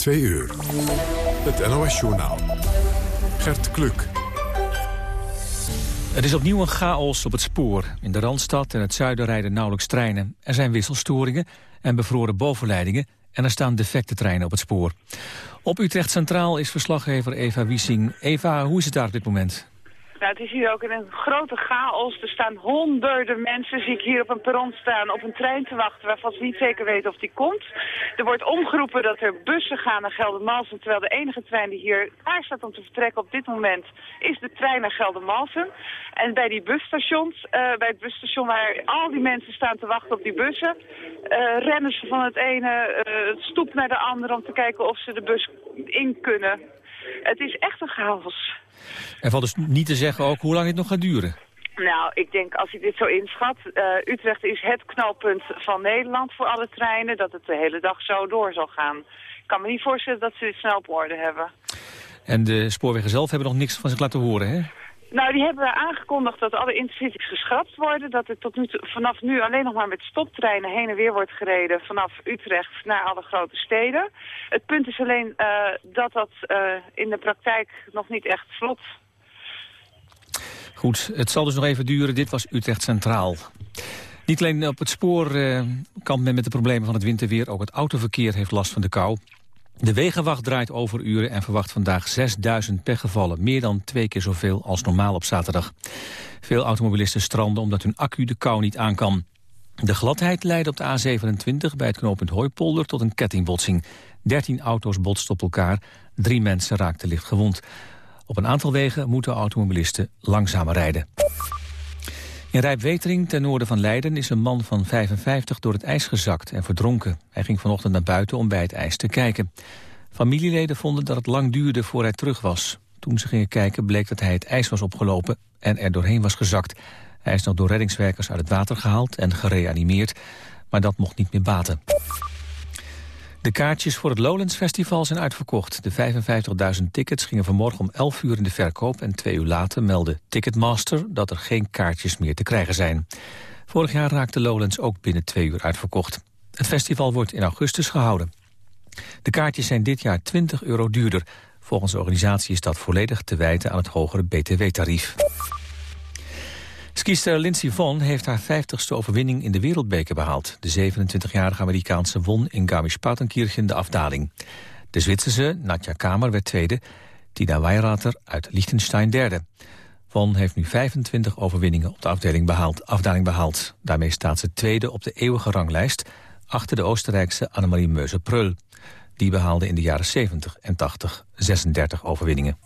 2 uur. Het NOS-journaal. Gert Kluk. Het is opnieuw een chaos op het spoor. In de Randstad en het zuiden rijden nauwelijks treinen. Er zijn wisselstoringen en bevroren bovenleidingen... en er staan defecte treinen op het spoor. Op Utrecht Centraal is verslaggever Eva Wiesing. Eva, hoe is het daar op dit moment? Nou, het is hier ook in een grote chaos. Er staan honderden mensen, zie ik hier op een perron staan, op een trein te wachten waarvan ze niet zeker weten of die komt. Er wordt omgeroepen dat er bussen gaan naar Geldermalsen, terwijl de enige trein die hier klaar staat om te vertrekken op dit moment is de trein naar Geldermalsen. En bij die busstations, uh, bij het busstation waar al die mensen staan te wachten op die bussen, uh, rennen ze van het ene uh, stoep naar de andere om te kijken of ze de bus in kunnen. Het is echt een chaos. Er valt dus niet te zeggen ook hoe lang het nog gaat duren. Nou, ik denk als ik dit zo inschat, uh, Utrecht is het knalpunt van Nederland voor alle treinen, dat het de hele dag zo door zal gaan. Ik kan me niet voorstellen dat ze dit snel op orde hebben. En de spoorwegen zelf hebben nog niks van zich laten horen, hè? Nou, die hebben aangekondigd dat alle intercities geschrapt worden. Dat er tot nu vanaf nu alleen nog maar met stoptreinen heen en weer wordt gereden vanaf Utrecht naar alle grote steden. Het punt is alleen uh, dat dat uh, in de praktijk nog niet echt vlot. Goed, het zal dus nog even duren. Dit was Utrecht Centraal. Niet alleen op het spoor uh, men met de problemen van het winterweer. Ook het autoverkeer heeft last van de kou. De Wegenwacht draait overuren en verwacht vandaag 6000 pechgevallen. Meer dan twee keer zoveel als normaal op zaterdag. Veel automobilisten stranden omdat hun accu de kou niet aan kan. De gladheid leidde op de A27 bij het knooppunt Hooipolder tot een kettingbotsing. 13 auto's botsten op elkaar, drie mensen raakten licht gewond. Op een aantal wegen moeten automobilisten langzamer rijden. In Rijpwetering, ten noorden van Leiden, is een man van 55 door het ijs gezakt en verdronken. Hij ging vanochtend naar buiten om bij het ijs te kijken. Familieleden vonden dat het lang duurde voor hij terug was. Toen ze gingen kijken bleek dat hij het ijs was opgelopen en er doorheen was gezakt. Hij is nog door reddingswerkers uit het water gehaald en gereanimeerd, maar dat mocht niet meer baten. De kaartjes voor het Lowlands Festival zijn uitverkocht. De 55.000 tickets gingen vanmorgen om 11 uur in de verkoop... en twee uur later meldde Ticketmaster dat er geen kaartjes meer te krijgen zijn. Vorig jaar raakte Lowlands ook binnen twee uur uitverkocht. Het festival wordt in augustus gehouden. De kaartjes zijn dit jaar 20 euro duurder. Volgens de organisatie is dat volledig te wijten aan het hogere btw-tarief. Skister Lindsey Vonn heeft haar 50ste overwinning in de wereldbeker behaald. De 27-jarige Amerikaanse won in Garmisch-Partenkirchen de afdaling. De Zwitserse Nadja Kamer werd tweede, Tina Weirater uit Liechtenstein derde. Von heeft nu 25 overwinningen op de afdeling behaald, afdaling behaald. Daarmee staat ze tweede op de eeuwige ranglijst... achter de Oostenrijkse Annemarie Meuser-Preul. Die behaalde in de jaren 70 en 80 36 overwinningen.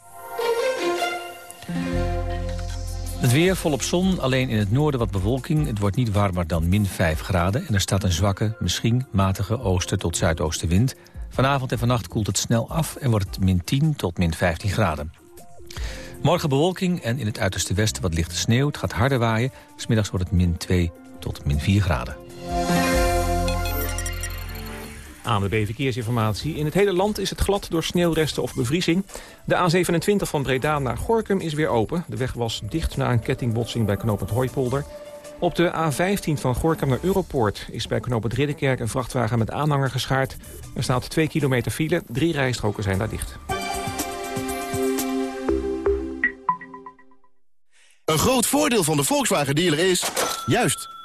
Het weer volop zon, alleen in het noorden wat bewolking. Het wordt niet warmer dan min 5 graden... en er staat een zwakke, misschien matige oosten tot zuidoostenwind. Vanavond en vannacht koelt het snel af en wordt het min 10 tot min 15 graden. Morgen bewolking en in het uiterste westen wat lichte sneeuw. Het gaat harder waaien. Smiddags wordt het min 2 tot min 4 graden. ANWB Verkeersinformatie. In het hele land is het glad door sneeuwresten of bevriezing. De A27 van Breda naar Gorkum is weer open. De weg was dicht na een kettingbotsing bij knooppunt Hooipolder. Op de A15 van Gorkum naar Europoort is bij knooppunt Ridderkerk een vrachtwagen met aanhanger geschaard. Er staat 2 kilometer file, drie rijstroken zijn daar dicht. Een groot voordeel van de Volkswagen dealer is... juist,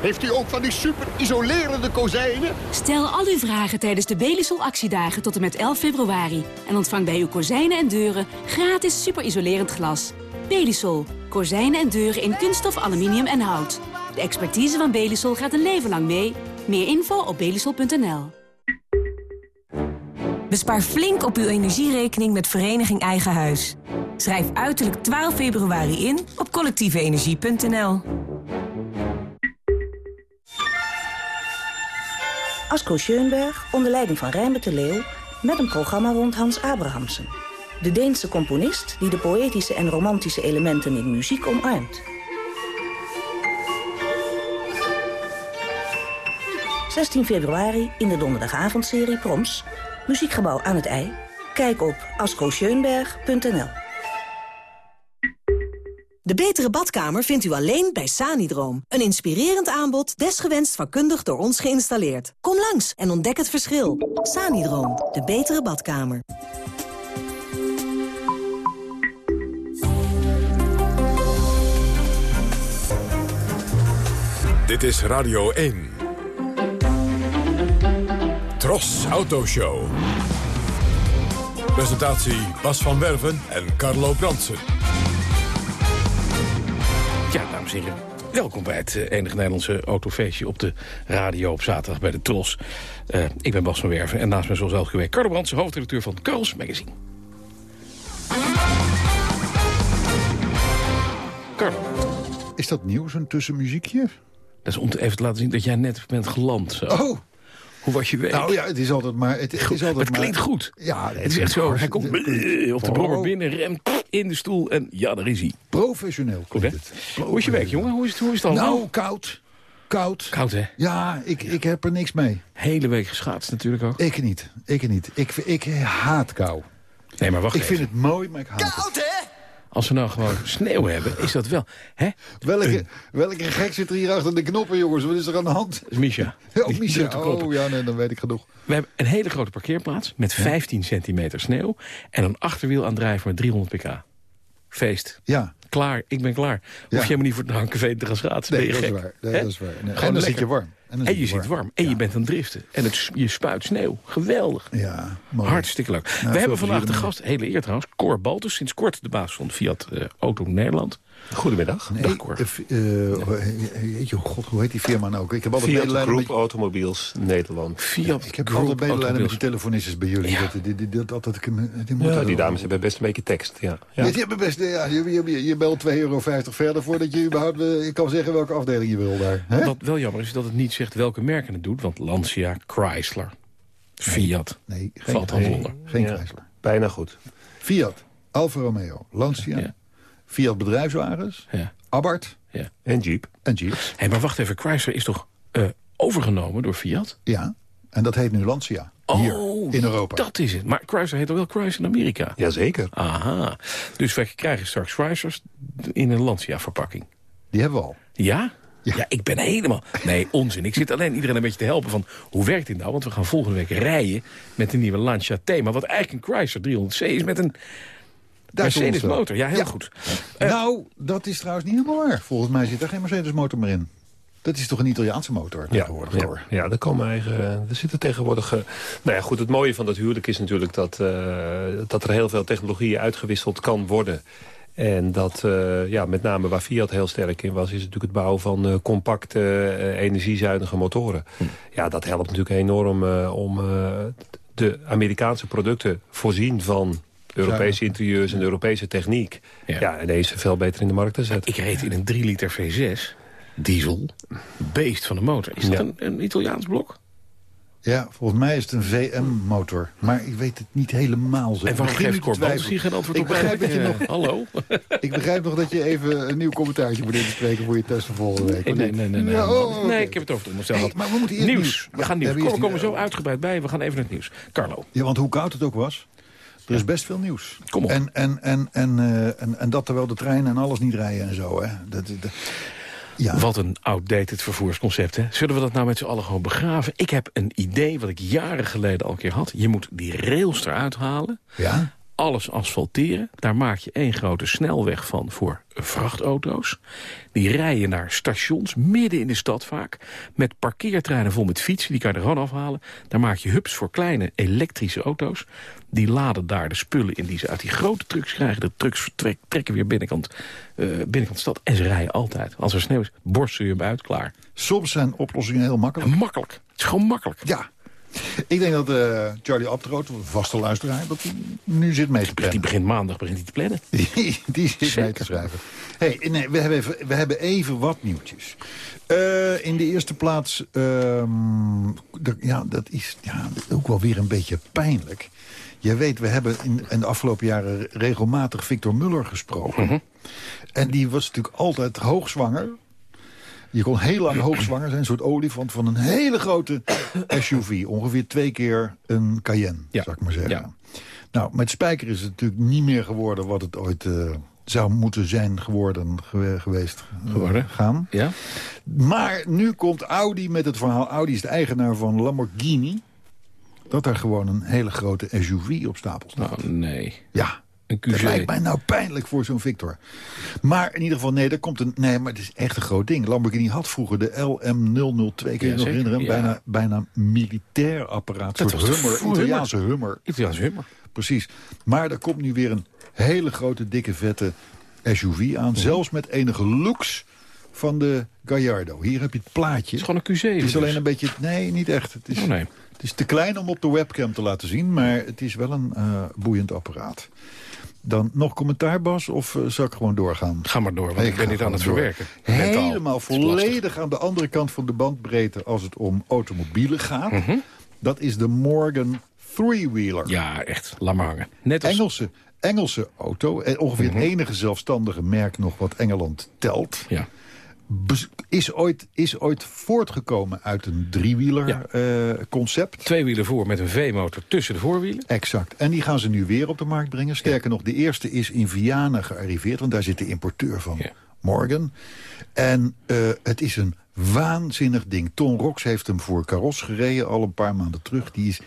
Heeft u ook van die super isolerende kozijnen? Stel al uw vragen tijdens de Belisol actiedagen tot en met 11 februari. En ontvang bij uw kozijnen en deuren gratis super isolerend glas. Belisol. Kozijnen en deuren in kunststof, aluminium en hout. De expertise van Belisol gaat een leven lang mee. Meer info op belisol.nl. Bespaar flink op uw energierekening met Vereniging Eigen Huis. Schrijf uiterlijk 12 februari in op collectieveenergie.nl. Asko Schoenberg onder leiding van Rijnbert de Leeuw... met een programma rond Hans Abrahamsen. De Deense componist die de poëtische en romantische elementen in muziek omarmt. 16 februari in de donderdagavondserie Proms. Muziekgebouw aan het IJ. Kijk op ascoscheunberg.nl De betere badkamer vindt u alleen bij Sanidroom. Een inspirerend aanbod, desgewenst vakkundig door ons geïnstalleerd. Kom langs en ontdek het verschil. Sanidroom, de betere badkamer. Dit is Radio 1. Tros Autoshow. Presentatie Bas van Werven en Carlo Bransen. Ja, dames en heren. Welkom bij het eh, enige Nederlandse autofeestje op de radio op zaterdag bij de Tros. Uh, ik ben Bas van Werven en naast mij zoals elke week Carlo Brandsen, hoofdredacteur van Carls Magazine. Carlo. Is dat nieuw, zo'n tussenmuziekje? Dat is om te even te laten zien dat jij net bent geland. Zo. Oh! Hoe was je week? Nou ja, het is altijd maar... Het, het, is altijd het klinkt goed. Ja, het, is echt zo. Hij komt op de brommer binnen, remt in de stoel en ja, daar is hij. Professioneel Goed, hè? Hoe is je week, jongen? Hoe is het, hoe is het Nou, koud. Koud. Koud, hè? Ja, ik, ik heb er niks mee. Hele week geschaatst natuurlijk ook. Ik niet. Ik niet. Ik, ik haat kou. Nee, maar wacht Ik even. vind het mooi, maar ik haat Koud, hè? Als we nou gewoon sneeuw hebben, is dat wel... Hè? Welke, welke gek zit er hier achter de knoppen, jongens? Wat is er aan de hand? Dat is Misha. Oh, Misha. Oh, ja, nee, dan weet ik genoeg. We hebben een hele grote parkeerplaats met 15 centimeter sneeuw... en een achterwiel aandrijven met 300 pk. Feest. Ja. Klaar, ik ben klaar. Hoef je helemaal niet voor het Hankenveen te gaan schaatsen. Nee, dat is waar. Nee, dat is waar. Nee. Gewoon En dan lekker. zit je warm. En, je zit warm. En je bent aan het driften. En het, je spuit sneeuw. Geweldig. Ja, mooi. Hartstikke leuk. veel We hebben vandaag de gast, hele eer trouwens, Cor Baltus. Sinds kort de baas van Fiat eh, Auto Nederland. Goedemiddag. Nee, Dag, Cor. eh, eh, oh god, hoe heet die firma nou ook? Ik heb altijd Fiat Group met, Automobiels Nederland. Fiat ik heb Group altijd medelijden met Automobiles. die telefonistes bij jullie. Ja. Dat, die, die, dat, dat, dat, ik hem- die Ja, moeten- die dames hebben best een beetje tekst. Ja. Ja. Ja. die hebben best, ja, je, je, je belt 2,50 euro verder voordat je überhaupt eh, je kan zeggen welke afdeling je wil daar. Hè? Wat wel jammer is dat het niet zegt welke merken het doet. Want Lancia, Chrysler, Fiat. Nee, geen, Valt dan geen, zonder. geen Ja. Chrysler. Bijna goed. Fiat, Alfa Romeo, Lancia, Ja. Fiat bedrijfswagens, Ja. Abarth En Jeep. en Jeep. Hé, maar wacht even, Chrysler is toch eh, overgenomen door Fiat? Ja, en dat heet nu Lancia. Hier, Oh, in Europa. Dat is het. Maar Chrysler heet toch wel Chrysler in Amerika? Jazeker. Aha. Dus wij krijgen straks Chryslers in een Lancia-verpakking. Die hebben we al. Ja? Ja. ja? ik ben helemaal... Nee, onzin. Ik zit alleen iedereen een beetje te helpen van... hoe werkt dit nou? Want we gaan volgende week rijden met de nieuwe Lancia Thema. Wat eigenlijk een Chrysler 300C is met een Duitse Mercedes motor. Ja, heel Ja. goed. nou, dat is trouwens niet helemaal waar. Volgens mij zit er geen Mercedes motor meer in. Dat is toch een Italiaanse motor Ja, tegenwoordig ja, hoor. ja, er komen eigen. Er zitten tegenwoordig. eh, nou ja, goed. Het mooie van dat huwelijk is natuurlijk dat, eh, dat er heel veel technologieën uitgewisseld kan worden. En dat, eh, ja, met name waar Fiat heel sterk in was... is natuurlijk het bouwen van eh, compacte, eh, energiezuinige motoren. Ja, dat helpt natuurlijk enorm om de Amerikaanse producten voorzien van... Europese interieurs en Europese techniek. Ja. Ja, ineens veel beter in de markt te zetten. Ik reed in een 3 liter V6 diesel. Beest van de motor. Is dat Ja. een, een Italiaans blok? Ja, volgens mij is het een VM-motor. Maar ik weet het niet helemaal zo. En waarom geeft nu te Cor Baltus twijfelen. hier geen antwoord Ik op? begrijp dat je nog- Hallo? Ik begrijp nog dat je even een nieuw commentaartje moet inspreken... voor je test van volgende week. Nee, nee, nee. nee, nee. Ja, oh, nee ik heb het over het onderstel Hey, maar we moeten eerst nieuws. nieuws. We Ja, gaan nieuws. Kom, we komen zo uitgebreid bij. We gaan even naar het nieuws. Carlo. Ja, want hoe koud het ook was... Er is best veel nieuws. Kom op. En, en, en, en, eh, en, en dat terwijl de treinen en alles niet rijden en zo. Hè. Dat, dat- ja. Wat een outdated vervoersconcept, hè? Zullen we dat nou met z'n allen gewoon begraven? Ik heb een idee wat ik jaren geleden al een keer had. Je moet die rails eruit halen. ja? Alles asfalteren. Daar maak je één grote snelweg van voor vrachtauto's. Die rijden naar stations, midden in de stad vaak. Met parkeertreinen vol met fietsen, die kan je er gewoon afhalen. Daar maak je hubs voor kleine elektrische auto's. Die laden daar de spullen in die ze uit die grote trucks krijgen. De trucks trekken weer binnenkant, uh, binnenkant de stad. En ze rijden altijd. Als er sneeuw is, borsten je hem uit, klaar. Soms zijn oplossingen heel makkelijk. makkelijk. Het is gewoon makkelijk. Ja, ik denk dat uh, Charlie Abtroot, vaste luisteraar, dat hij nu zit mee te plannen. Die begint maandag begint hij te plannen. die, die zit mee te schrijven. Hey, nee, we, hebben even, we hebben even wat nieuwtjes. Uh, in de eerste plaats, uh, ja, dat is ja, ook wel weer een beetje pijnlijk. Je weet, we hebben in, in de afgelopen jaren regelmatig Victor Muller gesproken. Mm -hmm. En die was natuurlijk altijd hoogzwanger. Je kon heel lang hoogzwanger zijn, een soort olifant van een hele grote SUV. Ongeveer twee keer een Cayenne, ja. zou ik maar zeggen. Ja. Nou, met Spijker is het natuurlijk niet meer geworden wat het ooit uh, zou moeten zijn geworden, geweest. Geworden. Gaan. Ja. Maar nu komt Audi met het verhaal. Audi is de eigenaar van Lamborghini. Dat daar gewoon een hele grote SUV op stapel staat. Oh, nee. Ja. Een dat lijkt mij nou pijnlijk voor zo'n Victor. Maar in ieder geval, nee, daar komt een... Nee, maar het is echt een groot ding. Lamborghini had vroeger de LM002, kun je ja, nog herinneren? Ja. Bijna, bijna militair apparaat. Dat soort hummer, Italiaanse hummer. Italiaanse hummer. Precies. Maar er komt nu weer een hele grote, dikke, vette SUV aan. Zelfs met enige looks van de Gallardo. Hier heb je het plaatje. Het is gewoon een Q7. Het is alleen een beetje... Nee, niet echt. Het is, oh, nee. het is te klein om op de webcam te laten zien. Maar het is wel een uh, boeiend apparaat. Dan nog commentaar, Bas, of uh, zal ik gewoon doorgaan? Ga maar door, want ik, ik ben niet aan het door. verwerken. Helemaal volledig aan de andere kant van de bandbreedte... als het om automobielen gaat. Mm -hmm. Dat is de Morgan Three-Wheeler. Ja, echt. Laat maar hangen. Net als... Engelse, Engelse auto. En ongeveer mm -hmm. het enige zelfstandige merk nog wat Engeland telt. Ja. Is ooit, is ooit voortgekomen uit een driewieler ja. uh, concept. Twee wielen voor met een V-motor tussen de voorwielen. Exact. En die gaan ze nu weer op de markt brengen. Sterker ja. nog, de eerste is in Vianen gearriveerd. Want daar zit de importeur van ja. Morgan. En uh, het is een waanzinnig ding. Ton Rox heeft hem voor Caros gereden al een paar maanden terug. Die is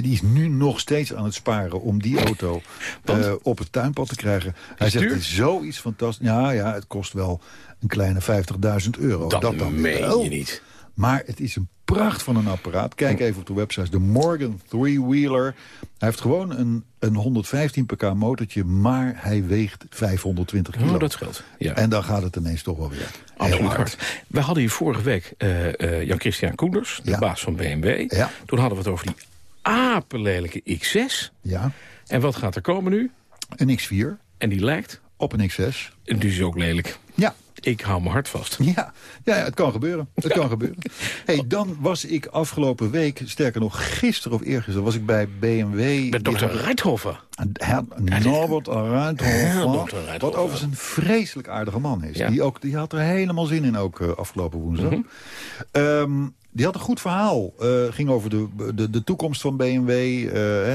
die is nu nog steeds aan het sparen om die auto uh, op het tuinpad te krijgen. Hij zegt, het is zoiets fantastisch. Ja, ja, het kost wel een kleine 50.000 euro. Dat, dat dan meen wel. je niet. Maar het is een pracht van een apparaat. Kijk even op de website. De Morgan Three-Wheeler. Hij heeft gewoon een, een 115 pk motortje, maar hij weegt 520 kilo. Oh, dat scheelt. Ja. En dan gaat het ineens toch wel weer Absoluut hard. We hadden hier vorige week uh, uh, Jan-Christian Koenders, de ja. baas van BMW. Ja. Toen hadden we het over die apenlelijke X6. Ja. En wat gaat er komen nu? Een X4. En die lijkt? Op een X6. En die is ook lelijk. Ja. Ik hou mijn hart vast. Ja, ja, ja het kan gebeuren. Het kan gebeuren. Hey, dan was ik afgelopen week, sterker nog gisteren of eergisteren... was ik bij BMW... Met dokter Reithofer. Norbert Reithofer. Wat overigens een vreselijk aardige man is. Ja. Die, ook, die had er helemaal zin in ook uh, afgelopen woensdag. Um, die had een goed verhaal. Uh, ging over de, de, de toekomst van BMW. Uh,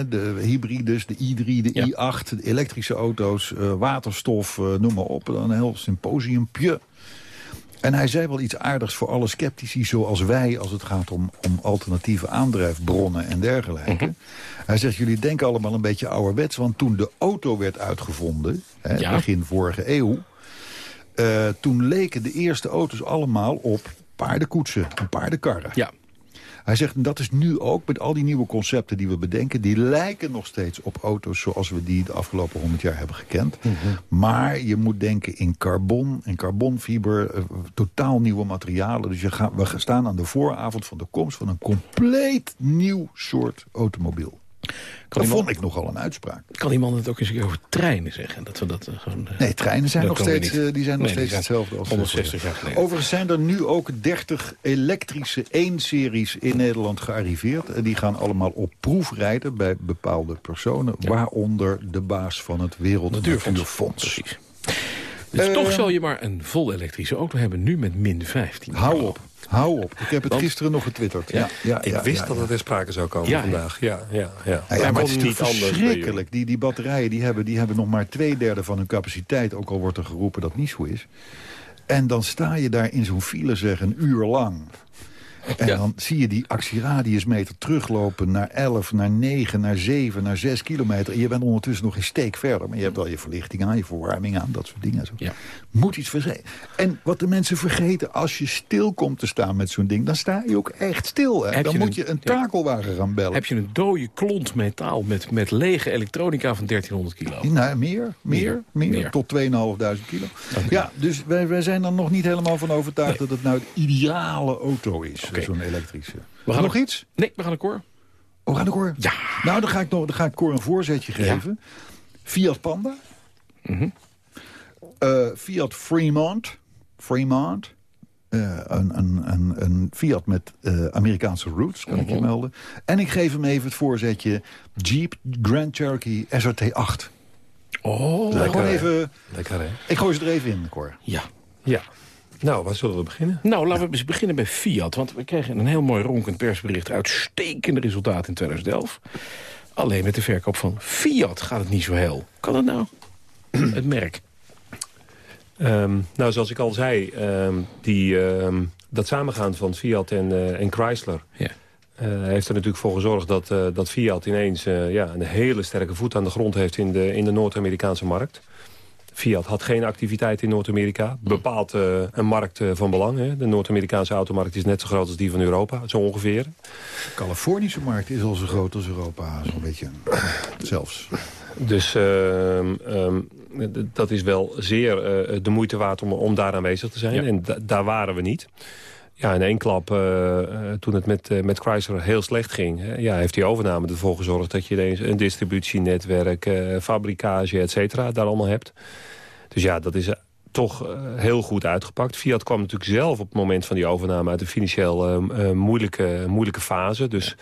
de hybrides, de i3, de Ja. i8, de elektrische auto's, uh, waterstof, noem maar op. Een heel symposiumpje. En hij zei wel iets aardigs voor alle sceptici zoals wij... als het gaat om, om alternatieve aandrijfbronnen en dergelijke. Mhm. Hij zegt, jullie denken allemaal een beetje ouderwets... want toen de auto werd uitgevonden, hè, Ja. begin vorige eeuw... eh, toen leken de eerste auto's allemaal op paardenkoetsen en paardenkarren. Ja. Hij zegt, en dat is nu ook met al die nieuwe concepten die we bedenken... die lijken nog steeds op auto's zoals we die de afgelopen 100 jaar hebben gekend. Mhm. Maar je moet denken in carbon en carbonfiber, eh, totaal nieuwe materialen. Dus je gaat, we staan aan de vooravond van de komst van een compleet nieuw soort automobiel. Dat die man- vond ik nogal een uitspraak. Kan iemand het ook eens over treinen zeggen? Dat we dat eh, gewoon... eh, Nee, treinen zijn dat nog kan steeds, eh, die zijn nog Nee, steeds zijn hetzelfde als 160 jaar geleden. Overigens zijn er nu ook 30 elektrische 1-series in Nederland gearriveerd. En die gaan allemaal op proef rijden bij bepaalde personen. Waaronder de baas van het Wereld Natuurfonds. Precies. Dus toch zal je maar een vol elektrische auto hebben, nu met min 15. Hou op, hou op. Ik heb het Want- gisteren nog getwitterd. Ja, ja, Ik ja, wist ja, dat ja. het ter sprake zou komen Ja, vandaag. Ja, ja, ja. Ja, ja, Maar maar het is niet verschrikkelijk. Die, die batterijen die hebben, die hebben nog maar twee derde van hun capaciteit. Ook al wordt er geroepen dat niet zo is. En dan sta je daar in zo'n file zeg een uur lang. En dan zie je die actieradiusmeter teruglopen naar 11, naar 9, naar 7, naar 6 kilometer. En je bent ondertussen nog geen steek verder. Maar je hebt wel je verlichting aan, je verwarming aan, dat soort dingen. Zo. Ja. Moet iets vergeten. En wat de mensen vergeten, als je stil komt te staan met zo'n ding... dan sta je ook echt stil. Hè? Dan je moet een- je een takelwagen gaan bellen. Heb je een dode klont metaal met, met lege elektronica van 1300 kilo? Nou, meer, meer, meer, Meer. tot 2.500 kilo. Ja, dus wij, wij zijn er nog niet helemaal van overtuigd... dat het nou het ideale auto is, zo'n elektrische. We gaan nog een- iets? Nee, we gaan een koor. Oh, gaan de Cor? Ja. Nou, dan ga ik, nog, dan ga ik Cor een voorzetje geven. Fiat Panda. Mhm. Eh, Fiat Fremont. Fremont. Eh, een, een, een, een Fiat met eh, Amerikaanse roots, kan ik je Mhm. melden. En ik geef hem even het voorzetje Jeep Grand Cherokee SRT8. Oh, Dus gewoon even, Lekker, hè? ik gooi ze er even in, Cor. Ja. Ja. Nou, waar zullen we beginnen? Nou, laten we eens beginnen bij Fiat. Want we kregen een heel mooi ronkend persbericht. Uitstekende resultaat in 2011. Alleen met de verkoop van Fiat gaat het niet zo heel. Kan het nou? het merk. Ehm, nou, zoals ik al zei, ehm, die, ehm, dat samengaan van Fiat en, eh, en Chrysler... Ja. eh, heeft er natuurlijk voor gezorgd dat, eh, dat Fiat ineens ja, een hele sterke voet aan de grond heeft in de, in de Noord-Amerikaanse markt. Fiat had geen activiteit in Noord-Amerika. Bepaalt eh, een markt eh, van belang. Hè. De Noord-Amerikaanse automarkt is net zo groot als die van Europa, zo ongeveer. De Californische markt is al zo groot als Europa, zo'n beetje. Zelfs. Dus ehm, ehm, dat is wel zeer eh, de moeite waard om, om daar aanwezig te zijn. Ja. En da- daar waren we niet. Ja, in één klap, eh, eh, toen het met, eh, met Chrysler heel slecht ging... ja, heeft die overname ervoor gezorgd dat je ineens een distributienetwerk... eh, fabrikage, et cetera, daar allemaal hebt. Dus ja, dat is toch heel goed uitgepakt. Fiat kwam natuurlijk zelf op het moment van die overname... uit een financieel eh, eh, moeilijke, moeilijke fase. Dus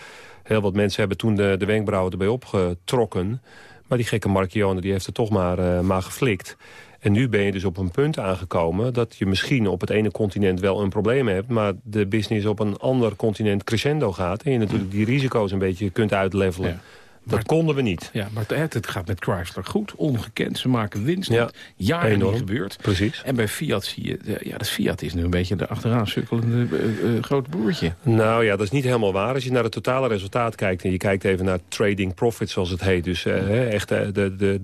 heel wat mensen hebben toen de, de wenkbrauwen erbij opgetrokken... Maar die gekke Marchione die heeft er toch maar, maar geflikt. En nu ben je dus op een punt aangekomen... dat je misschien op het ene continent wel een probleem hebt... maar de business op een ander continent crescendo gaat... en je natuurlijk die risico's een beetje kunt uitlevelen. Dat konden we niet. Ja, maar het, het gaat met Chrysler goed. Ongekend. Ze maken winst. Ja, Jaren enorm. niet gebeurd. Precies. En bij Fiat zie je... Ja, dat Fiat is nu een beetje de achteraan sukkelende eh, grote broertje. Nou ja, dat is niet helemaal waar. Als je naar het totale resultaat kijkt... en je kijkt even naar trading profit, zoals het heet... dus eh, echt de, de, de,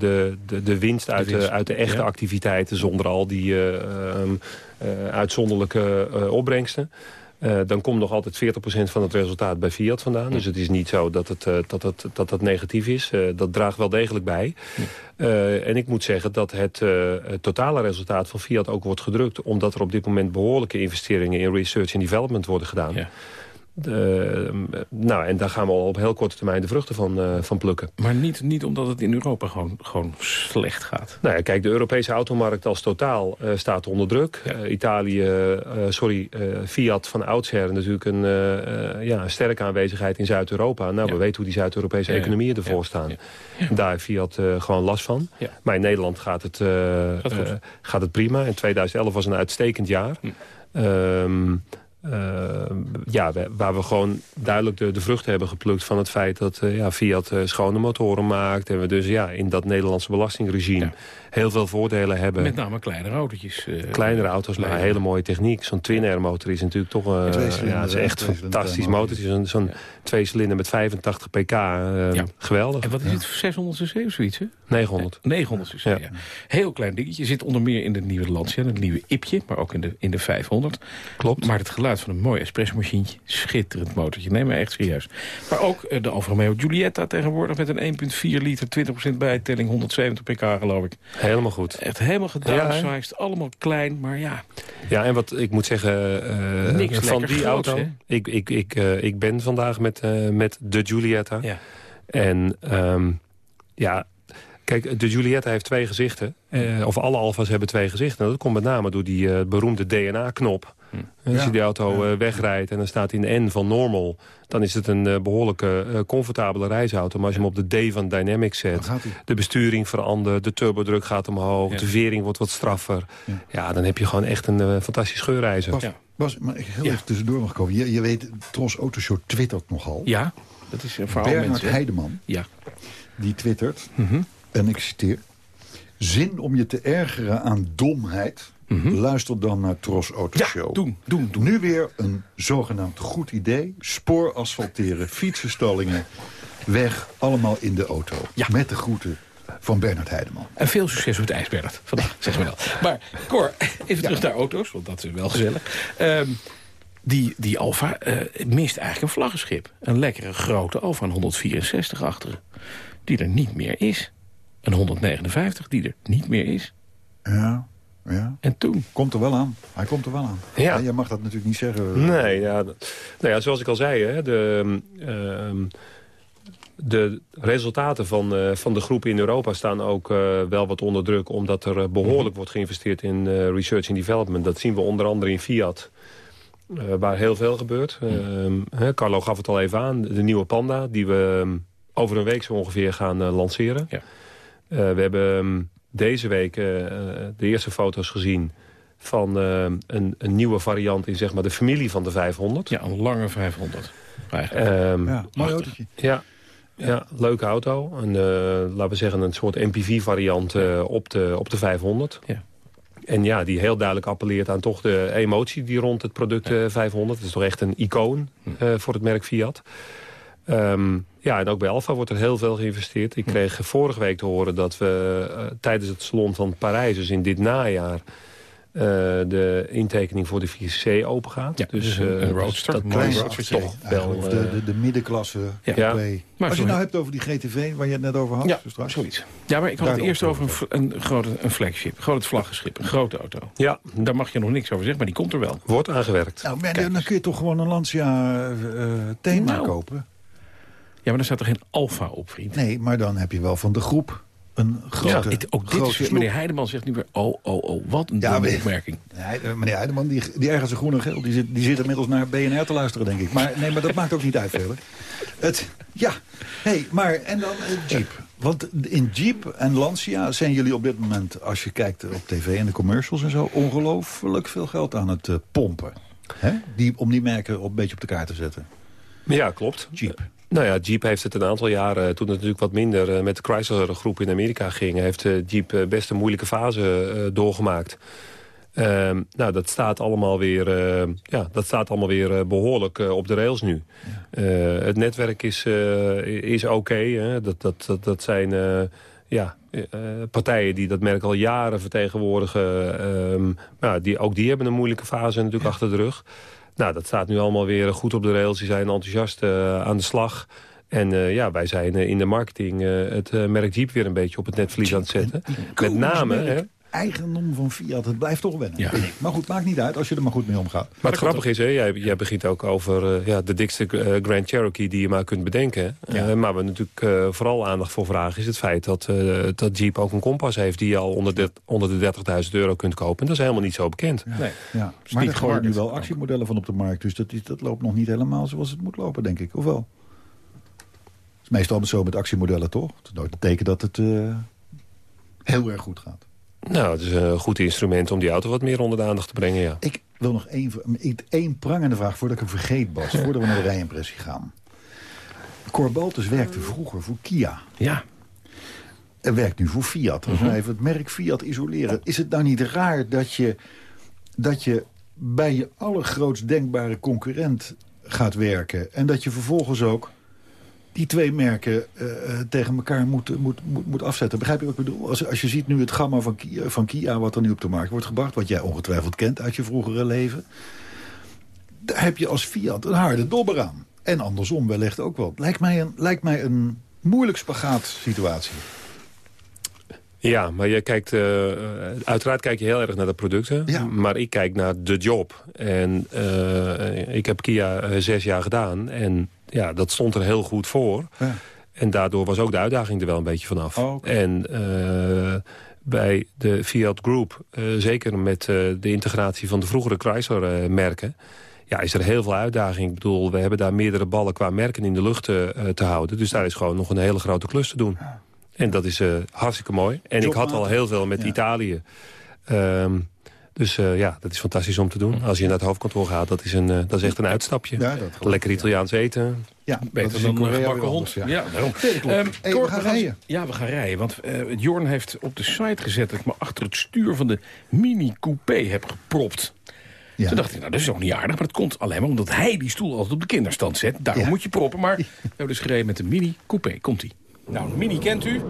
de, de winst uit de, winst, uit de echte ja. activiteiten... zonder al die eh, ehm, eh, uitzonderlijke opbrengsten... Eh, dan komt nog altijd 40% van het resultaat bij Fiat vandaan. Dus het is niet zo dat het, eh, dat het, dat het negatief is. Eh, dat draagt wel degelijk bij. En ik moet zeggen dat het, het totale resultaat van Fiat ook wordt gedrukt... omdat er op dit moment behoorlijke investeringen in research en development worden gedaan. Ja. De, nou, en daar gaan we al op heel korte termijn de vruchten van, eh, van plukken. Maar niet, niet omdat het in Europa gewoon, gewoon slecht gaat. Nou ja, kijk, de Europese automarkt als totaal eh, staat onder druk. Eh, Italië, sorry, Fiat van oudsher natuurlijk een, ja, een sterke aanwezigheid in Zuid-Europa. Nou, we weten hoe die Zuid-Europese economieën ervoor staan. Daar heeft Fiat gewoon last van. Maar in Nederland gaat het, Gaat gaat het prima. In 2011 was een uitstekend jaar. Ehm, eh, ja, waar we gewoon duidelijk de, de vruchten hebben geplukt van het feit dat eh, ja, Fiat eh, schone motoren maakt. En we dus ja, in dat Nederlandse belastingregime heel veel voordelen hebben. Met name kleinere autootjes. eh, Kleinere auto's, maar hele mooie techniek. Zo'n Twin-Air motor is natuurlijk toch eh, Tweecilinder, ja, dat is echt een fantastisch motor. motor. Het is een- Zo'n tweecilinder met 85 pk. eh, Ja. Geweldig. En wat is het? 600 cc of zoiets, hè? 900. 900 cc, ja. Heel klein dingetje. Zit onder meer in de nieuwe Lancia, het nieuwe Ipje, maar ook in de, in de 500. Klopt. Maar het geluid van een mooi espressomachientje, schitterend motortje. Neem me echt serieus. Maar ook de Alfa Romeo Giulietta tegenwoordig met een 1,4 liter, 20% bijtelling, 170 pk geloof ik. Helemaal goed. Echt helemaal gedownsized, allemaal klein, maar ja. Ja, en wat ik moet zeggen eh, Niks van die groots, auto. Ik, ik, ik, eh, ik ben vandaag met, eh, met de Giulietta. Ja. En ehm, ja, kijk, de Giulietta heeft twee gezichten. Eh, of alle Alfa's hebben twee gezichten. En dat komt met name door die beroemde DNA-knop. En Als je die auto eh, wegrijdt en dan staat in de N van normal... dan is het een eh, behoorlijke eh, comfortabele reisauto. Maar als je hem op de D van Dynamics zet... gaat hij. de besturing verandert, de turbodruk gaat omhoog... Ja. de vering wordt wat straffer. Ja, dan heb je gewoon echt een eh, fantastisch. Bas, Bas, maar ik heel even tussendoor mag komen. Je, je weet, Tros Autoshow twittert nogal. Ja, dat is een verhaal Bernard mensen. Heideman, Ja. die twittert, Mhm. en ik citeer... Zin om je te ergeren aan domheid? Luister dan naar Tros Auto Ja, Show. doen, doen, doen. Nu weer een zogenaamd goed idee. Spoor asfalteren, fietsenstallingen, weg. Allemaal in de auto. Met de groeten van Bernard Heideman. En veel succes met het ijsbert vandaag, zeg maar wel. Maar Cor, even terug naar auto's, want dat is wel gezellig. Ehm, die, die Alfa eh, mist eigenlijk een vlaggenschip. Een lekkere grote Alfa, een 164 achteren. Die er niet meer is. Een 159 die er niet meer is. Ja, ja. En toen? Komt er wel aan. Hij komt er wel aan. Ja. je mag dat natuurlijk niet zeggen. Nee, ja, nou ja, zoals ik al zei, hè, de, ehm, de resultaten van, eh, van de groepen in Europa staan ook eh, wel wat onder druk... omdat er eh, behoorlijk wordt geïnvesteerd in research and development. Dat zien we onder andere in Fiat, waar heel veel gebeurt. Ehm, hè, Carlo gaf het al even aan, de nieuwe Panda... die we ehm, over een week zo ongeveer gaan lanceren. Ja. We hebben ehm, deze week eh, eh, de eerste foto's gezien van eh, een, een nieuwe variant in zeg maar, de familie van de 500. Ja, een lange 500. Eigenlijk. Ehm, Ja, mooi autootje. ja, ja, leuke auto. Een, eh, laten we zeggen een soort MPV-variant eh, op, de, op de 500. Ja. En ja, die heel duidelijk appelleert aan toch de emotie die rond het product eh, 500. Het is toch echt een icoon eh, voor het merk Fiat. Ehm, ja, en ook bij Alfa wordt er heel veel geïnvesteerd. Ik kreeg vorige week te horen dat we eh, tijdens het salon van Parijs... dus in dit najaar... eh, de intekening voor de 4C open gaat. Ja, dus een- eh, een roadster. Dat, is roadster. toch wel... De, de, de middenklasse Ja. Maar Als je zo- nou hebt over die GTV, waar je het net over had. Ja, zo straks. zoiets. Ja, maar ik had Daar het eerst over een, een, grote, een flagship. Gewoon het vlaggenschip, een grote auto. Ja, Daar mag je nog niks over zeggen, maar die komt er wel. wordt aangewerkt. Nou, maar dan kun je toch gewoon een Lancia eh, thema Nou. kopen? Ja, maar daar staat er geen Alfa op, vriend. Nee, maar dan heb je wel van de groep een grote... Ja, ook dit is dus, meneer Heideman zegt nu weer... oh, oh, oh, wat een Ja, domme opmerking. Eh, meneer Heideman, die, die ergens een groen en geel, die zit, die zit inmiddels naar BNR te luisteren, denk ik. Maar, nee, maar dat maakt ook niet uit verder. Het, ja, hey, maar en dan eh, Jeep. Want in Jeep en Lancia zijn jullie op dit moment, als je kijkt op tv en de commercials en zo, ongelooflijk veel geld aan het eh, pompen. Hè? Die, om die merken op, een beetje op de kaart te zetten. Ja, klopt. Jeep. Nou ja, Jeep heeft het een aantal jaren, toen het natuurlijk wat minder eh, met de Chrysler-groep in Amerika ging, heeft eh, Jeep eh, best een moeilijke fase eh, doorgemaakt. Ehm, nou, dat staat allemaal weer, eh, ja, dat staat allemaal weer eh, behoorlijk eh, op de rails nu. Eh, het netwerk is, eh, is oké. dat, dat, dat, dat zijn eh, ja, eh, partijen die dat merk al jaren vertegenwoordigen. Nou, die, ook die hebben een moeilijke fase natuurlijk achter de rug. Nou, dat staat nu allemaal weer goed op de rails. Die zijn enthousiast eh, aan de slag. En eh, ja, wij zijn eh, in de marketing eh, het eh, merk Jeep weer een beetje op het netvlies aan het zetten. Met name... Hè, Eigendom van Fiat, het blijft toch wennen. Ja. Maar goed, maakt niet uit als je er maar goed mee omgaat. Maar het grappige is, hè, jij, jij begint ook over eh, ja, de dikste eh, Grand Cherokee die je maar kunt bedenken. Ja. Eh, maar we natuurlijk vooral aandacht voor vragen is het feit dat, dat Jeep ook een Compass heeft die je al onder de, onder de 30.000 euro kunt kopen. En dat is helemaal niet zo bekend. Nee. Ja, maar er gooien nu wel actiemodellen van op de markt. Dus dat, is, dat loopt nog niet helemaal zoals het moet lopen, denk ik. Of wel? Het is meestal zo met actiemodellen, toch? Het is nooit een teken dat het heel erg goed gaat. Nou, het is een goed instrument om die auto wat meer onder de aandacht te brengen, ja. Ik wil nog één, één prangende vraag voordat ik hem vergeet, Bas. Voordat we naar de rijimpressie gaan. Cor Baltus werkte vroeger voor Kia. Ja, En werkt nu voor Fiat. Als we even het merk Fiat isoleren. Is het nou niet raar dat je, dat je bij je allergrootst denkbare concurrent gaat werken... en dat je vervolgens ook die twee merken eh, eh, tegen elkaar moet, moet, moet, moet afzetten. Begrijp je wat ik bedoel? Als, als je ziet nu het gamma van Kia, van Kia... wat er nu op de markt wordt gebracht... wat jij ongetwijfeld kent uit je vroegere leven... daar heb je als Fiat een harde dobber aan. En andersom wellicht ook wel. Lijkt mij een, lijkt mij een moeilijk spagaat situatie. Ja, maar je kijkt, eh, uiteraard kijk je heel erg naar de producten. Ja. Maar ik kijk naar de job. En ik heb Kia zes jaar gedaan. En ja, dat stond er heel goed voor. Ja. En daardoor was ook de uitdaging er wel een beetje vanaf. Oh. En eh, bij de Fiat Group, eh, zeker met eh, de integratie van de vroegere Chrysler-merken... ja, is er heel veel uitdaging. Ik bedoel, we hebben daar meerdere ballen qua merken in de lucht te houden. Dus daar is gewoon nog een hele grote klus te doen. En dat is hartstikke mooi. En ik had al heel veel met Ja. Italië. Ehm, Dus eh, ja, dat is fantastisch om te doen. Als je naar het hoofdkantoor gaat, dat is, een, eh, dat is echt een uitstapje. Ja, Lekker Italiaans eten. Ja, Beter dan een gebakken hond. ja. Ja, daarom. Hey, Cor, we gaan rijden. Ja, we gaan rijden. Want eh, Jorn heeft op de site gezet dat ik me achter het stuur van de Mini Coupé heb gepropt. Toen dacht ik, nou, dat is ook niet aardig. Maar dat komt alleen maar omdat hij die stoel altijd op de kinderstand zet. Daarom moet je proppen. Maar we hebben dus gereden met de Mini Coupé. Komt-ie. Nou, de Mini kent u.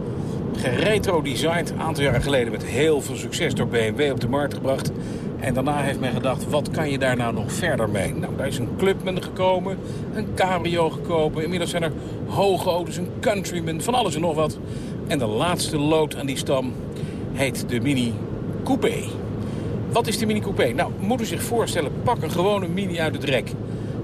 Geretro-designed, een aantal jaren geleden met heel veel succes door BMW op de markt gebracht. En daarna heeft men gedacht, wat kan je daar nou nog verder mee? Nou, daar is een Clubman gekomen, een Cabrio gekomen. Inmiddels zijn er hoge auto's, een Countryman, van alles en nog wat. En de laatste lood aan die stam heet de Mini Coupé. Wat is de Mini Coupé? Nou, moet u zich voorstellen, pak een gewone Mini uit het rek.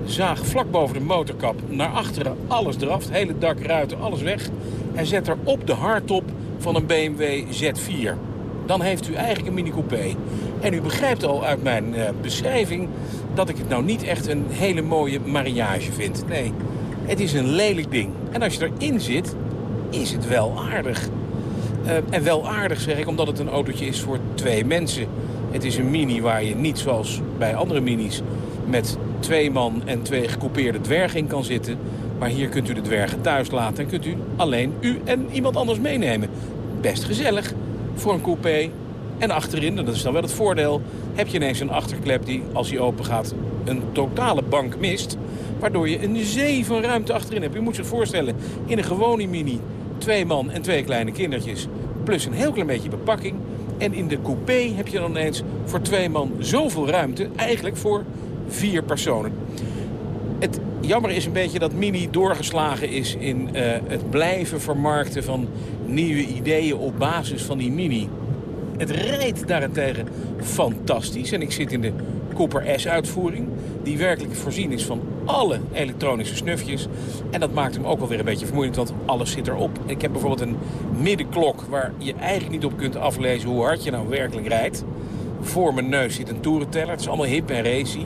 Zaag vlak boven de motorkap naar achteren alles eraf. Het hele dak, ruiten, alles weg. En zet er op de hardtop van een BMW Z4. Dan heeft u eigenlijk een Mini Coupé. En u begrijpt al uit mijn eh, beschrijving dat ik het nou niet echt een hele mooie mariage vind. Nee, het is een lelijk ding. En als je erin zit, is het wel aardig. Eh, en wel aardig zeg ik, omdat het een autootje is voor twee mensen. Het is een mini waar je niet zoals bij andere minis met twee man en twee gekoupeerde dwergen in kan zitten. Maar hier kunt u de dwergen thuis laten en kunt u alleen u en iemand anders meenemen. Best gezellig voor een coupé. En achterin, dat is dan wel het voordeel, heb je ineens een achterklep die, als hij open gaat, een totale bank mist. Waardoor je een zee van ruimte achterin hebt. U moet zich voorstellen, in een gewone mini, twee man en twee kleine kindertjes. Plus een heel klein beetje bepakking. En in de coupé heb je dan ineens voor twee man zoveel ruimte, eigenlijk voor vier personen. Het jammer is een beetje dat Mini doorgeslagen is in eh, het blijven vermarkten van nieuwe ideeën op basis van die Mini. Het rijdt daarentegen fantastisch. En ik zit in de Cooper S-uitvoering. Die werkelijk voorzien is van alle elektronische snufjes. En dat maakt hem ook wel weer een beetje vermoeiend, want alles zit erop. Ik heb bijvoorbeeld een middenklok waar je eigenlijk niet op kunt aflezen hoe hard je nou werkelijk rijdt. Voor mijn neus zit een toerenteller. Het is allemaal hip en racy.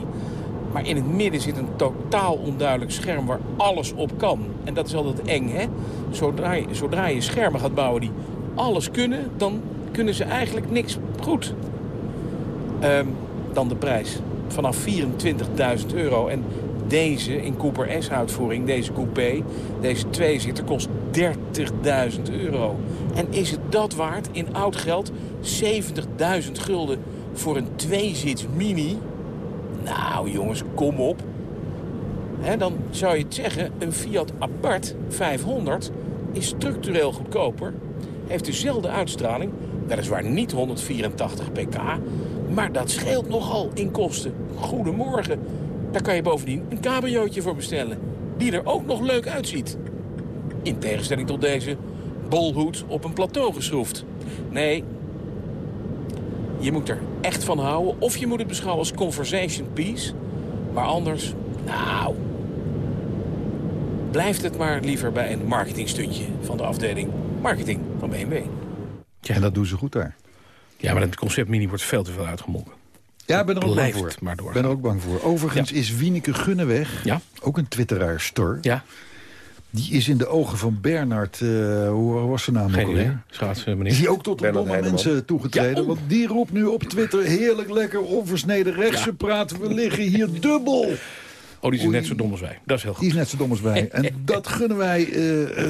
Maar in het midden zit een totaal onduidelijk scherm waar alles op kan. En dat is altijd eng, hè? Zodra je, zodra je schermen gaat bouwen die alles kunnen, dan kunnen ze eigenlijk niks goed. Ehm, dan de prijs. Vanaf 24.000 euro. En deze in Cooper S-uitvoering, deze coupé, deze tweezitter, kost 30.000 euro. En is het dat waard in oud geld? 70.000 gulden voor een tweezits mini? Nou jongens, kom op. Dan zou je het zeggen, een Fiat Abarth 500 is structureel goedkoper. Heeft dezelfde uitstraling, weliswaar niet 184 pk. Maar dat scheelt nogal in kosten. Goedemorgen. Daar kan je bovendien een cabriootje voor bestellen. Die er ook nog leuk uitziet. In tegenstelling tot deze bolhoed op een plateau geschroefd. Nee, je moet er echt van houden. Of je moet het beschouwen als conversation piece. Maar anders, nou... Blijft het maar liever bij een marketingstuntje van de afdeling marketing van BMW. En dat doen ze goed daar. Ja, maar het concept Mini wordt veel te veel uitgemolken. Ja, ik ben er ook bang Blijft voor. maar ben er ook bang voor. Overigens is Wieneke Gunneweg, Ja. ook een twitteraar, Stor. Ja. Die is in de ogen van Bernard, eh, hoe was zijn naam Geen ook alweer? Schaatsen, meneer. Is die ook tot de domme mensen toegetreden? Ja. Want die roept nu op Twitter heerlijk lekker onversneden rechtse praten. We liggen hier dubbel. Oh, die is net zo dom als wij. Dat is heel goed. Die is net zo dom als wij. En dat gunnen wij eh,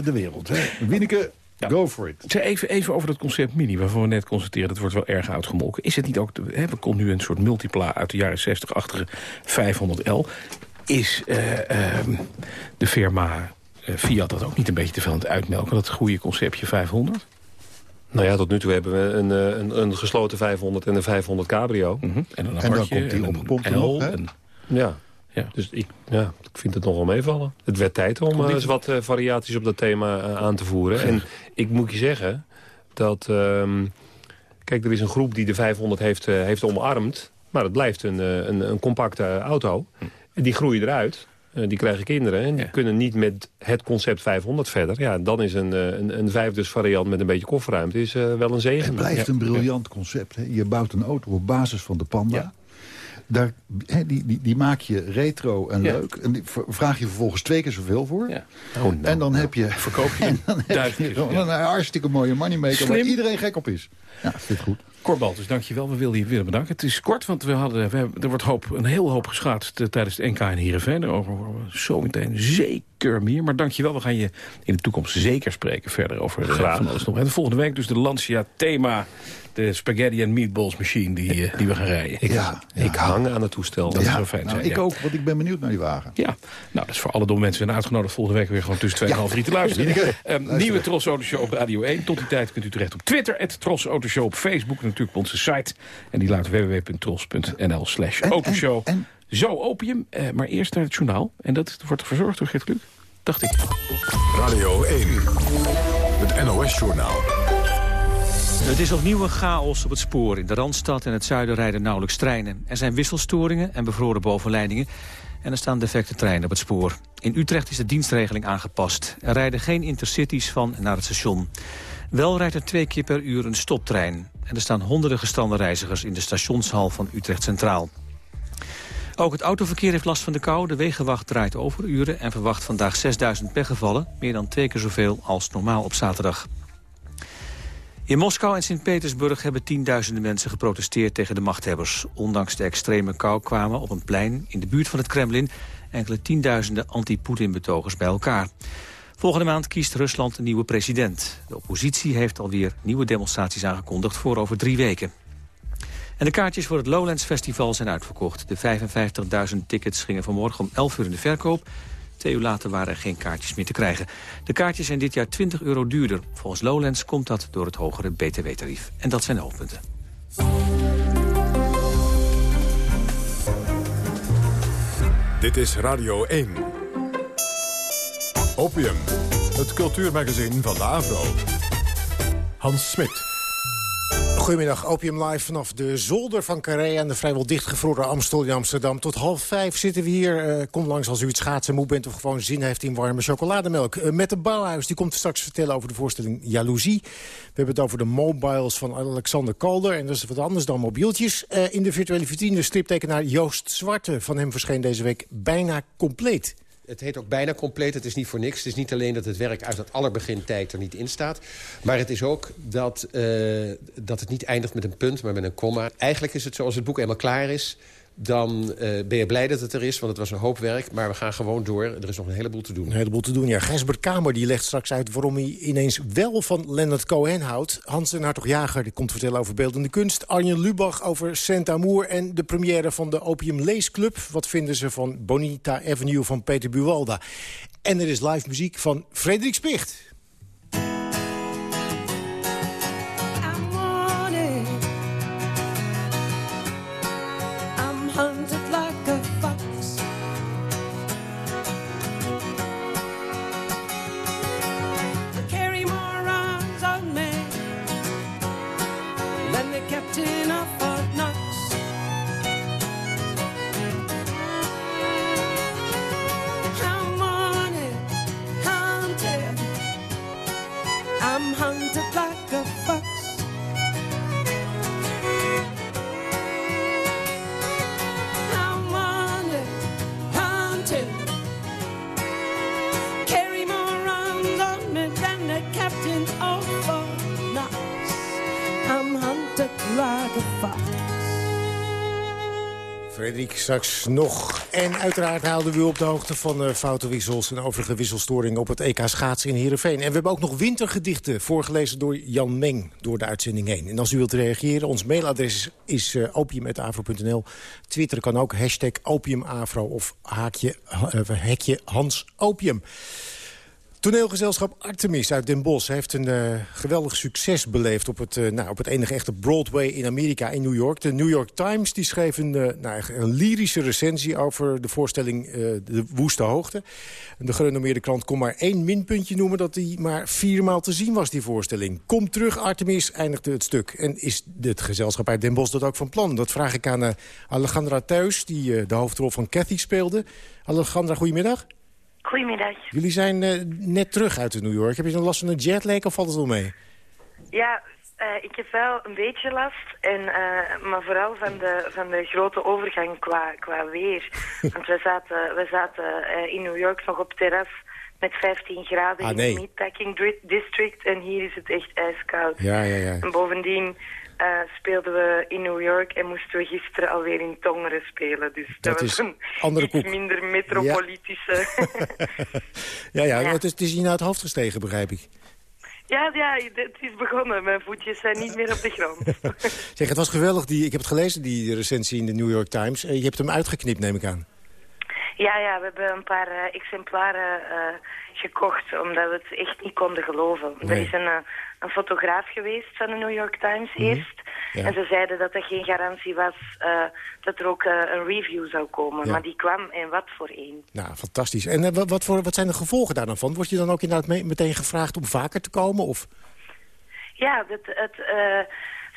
de wereld. Hè? Wieneke, go for it. Zeg, Even, even over dat concept Mini, waarvan we net constateerden... dat wordt wel erg uitgemolken. Is het niet ook... Hè, we kon nu een soort multipla uit de jaren 60-achtige 500L. Is eh, ehm, de firma Fiat dat ook niet een beetje te veel aan het uitmelken... dat goede conceptje 500? Nou ja, tot nu toe hebben we een, eh, een, een gesloten 500 en een 500 cabrio. En, een En dan komt die een opgepompt er hè? en- Ja. Ja. Dus ik, ja, ik vind het nog wel meevallen. Het werd tijd om eh, eens wat eh, variaties op dat thema eh, aan te voeren. En ik moet je zeggen dat... ehm, kijk, er is een groep die de 500 heeft, eh, heeft omarmd. Maar het blijft een, eh, een, een compacte auto. En die groeien eruit. Eh, die krijgen kinderen. En die kunnen niet met het concept 500 verder. Ja, dan is een, eh, een, een vijfdus variant met een beetje kofferruimte is, eh, wel een zegen. Het blijft een briljant concept. Hè? Je bouwt een auto op basis van de Panda. Daar, hè, die, die, die maak je retro en Ja. leuk. En die vraag je vervolgens twee keer zoveel voor. Ja. Oh, nou. En dan heb je, Verkoop je en dan heb je een hartstikke mooie moneymaker... waar Slim. iedereen gek op is. Ja, vind ik goed. Corbal, dus dankjewel. We willen je willen bedanken. Het is kort, want we hadden, we hebben, er wordt hoop, een heel hoop geschaatst eh, tijdens het NK in Heerenveen. Daarover horen we zo meteen zeker meer. Maar dankjewel, we gaan je in de toekomst zeker spreken verder over uh, van alles nog. En de volgende week dus de Lancia Thema de spaghetti en meatballs machine die, uh, die we gaan rijden. Ik, ja, ik hang aan het toestel. Dat zou fijn nou, zijn. Ik ook, want ik ben benieuwd naar die wagen. Ja, nou, dat is voor alle domme mensen zijn uitgenodigd volgende week weer gewoon tussen 2 en half drie te luisteren. um, nieuwe Tros Auto Show op Radio 1. Tot die tijd kunt u terecht op Twitter, het Tros Auto Show op Facebook, natuurlijk op onze site. En die luidt www.tros.nl slash autoshow. Zo, opium, uh, maar eerst naar het journaal. En dat wordt verzorgd door Gert Kluk, dacht ik. Radio 1, het NOS-journaal. Het is opnieuw een chaos op het spoor. In de Randstad en het zuiden rijden nauwelijks treinen. Er zijn wisselstoringen en bevroren bovenleidingen. En er staan defecte treinen op het spoor. In Utrecht is de dienstregeling aangepast. Er rijden geen intercities van naar het station. Wel rijdt er twee keer per uur een stoptrein. En er staan honderden gestrande reizigers in de stationshal van Utrecht Centraal. Ook het autoverkeer heeft last van de kou. De wegenwacht draait overuren en verwacht vandaag 6000 pechgevallen. Meer dan twee keer zoveel als normaal op zaterdag. In Moskou en Sint-Petersburg hebben tienduizenden mensen geprotesteerd tegen de machthebbers. Ondanks de extreme kou kwamen op een plein in de buurt van het Kremlin enkele tienduizenden anti-Poetin-betogers bij elkaar. Volgende maand kiest Rusland een nieuwe president. De oppositie heeft alweer nieuwe demonstraties aangekondigd voor over drie weken. En de kaartjes voor het Lowlands Festival zijn uitverkocht. De 55.000 tickets gingen vanmorgen om 11 uur in de verkoop. Twee uur later waren er geen kaartjes meer te krijgen. De kaartjes zijn dit jaar 20 euro duurder. Volgens Lowlands komt dat door het hogere btw-tarief. En dat zijn de hoofdpunten. Dit is Radio 1. Opium, het cultuurmagazin van de AVRO. Hans Smit. Goedemiddag, Opium Live vanaf de zolder van Carré... aan de vrijwel dichtgevroren Amstel in Amsterdam. Tot half vijf zitten we hier. Uh, kom langs als u het schaatsen moe bent... of gewoon zin heeft in warme chocolademelk. Uh, met de Bouwhuis, die komt straks vertellen over de voorstelling Jaloezie. We hebben het over de mobiles van Alexander Calder. En dat is wat anders dan mobieltjes. Uh, in de virtuele vitrine striptekenaar Joost Zwarte. Van hem verscheen deze week bijna compleet. Het heet ook bijna compleet, het is niet voor niks. Het is niet alleen dat het werk uit het allerbegintijd er niet in staat. Maar het is ook dat, uh, dat het niet eindigt met een punt, maar met een komma. Eigenlijk is het zo, als het boek eenmaal klaar is dan uh, ben je blij dat het er is, want het was een hoop werk. Maar we gaan gewoon door. Er is nog een heleboel te doen. Een heleboel te doen, ja. Gijsbert Kamer die legt straks uit waarom hij ineens wel van Leonard Cohen houdt. Hans en Hartog Jager die komt vertellen over beeldende kunst. Arjen Lubach over Saint Amour en de première van de Opium Leesclub. Wat vinden ze van Bonita Avenue van Peter Buwalda? En er is live muziek van Frederik Spicht. Straks nog. En uiteraard haalden we op de hoogte van uh, foute wissels... en overige wisselstoringen op het EK schaatsen in Heerenveen. En we hebben ook nog wintergedichten voorgelezen door Jan Meng... door de uitzending heen. En als u wilt reageren, ons mailadres is uh, opium.avro.nl. Twitter kan ook, hashtag opiumavro of haakje, uh, hekje Hans Opium. Toneelgezelschap Artemis uit Den Bosch heeft een uh, geweldig succes beleefd... Op het, uh, nou, op het enige echte Broadway in Amerika, in New York. De New York Times die schreef een, uh, nou, een lyrische recensie over de voorstelling De Woeste Hoogte. De gerenommeerde krant kon maar één minpuntje noemen... dat die maar viermaal te zien was, die voorstelling. Kom terug, Artemis, eindigde het stuk. En is het gezelschap uit Den Bosch dat ook van plan? Dat vraag ik aan Alejandra Thuis, die de hoofdrol van Cathy speelde. Alejandra, goedemiddag. Goedemiddag. Jullie zijn uh, net terug uit New York. Heb je dan last van een jetlag of valt het wel mee? Ja, uh, ik heb wel een beetje last. En, uh, maar vooral van de, van de grote overgang qua, qua weer. Want we zaten, we zaten in New York nog op terras met 15 graden ah, in de Meatpacking District. En hier is het echt ijskoud. Ja, ja, ja. En bovendien eh, speelden we in New York en moesten we gisteren alweer in Tongeren spelen. Dus dat, Dat was een andere iets koek. minder metropolitische... Ja, ja, Het, is, het is je naar het hoofd gestegen, begrijp ik. ja, ja, het is begonnen. Mijn voetjes zijn niet meer op de grond. Zeg, het was geweldig. Die, ik heb het gelezen, die recensie in de New York Times. Eh, je hebt hem uitgeknipt, neem ik aan. Ja, ja, we hebben een paar eh, exemplaren gekocht, omdat we het echt niet konden geloven. Nee. Er is een, een fotograaf geweest van de New York Times eerst. Ja. En ze zeiden dat er geen garantie was eh, dat er ook eh, een review zou komen. Ja. Maar die kwam en wat voor één. Nou, fantastisch. En eh, wat, voor, wat zijn de gevolgen daar dan van? Word je dan ook inderdaad me- meteen gevraagd om vaker te komen? Of? Ja, het, het,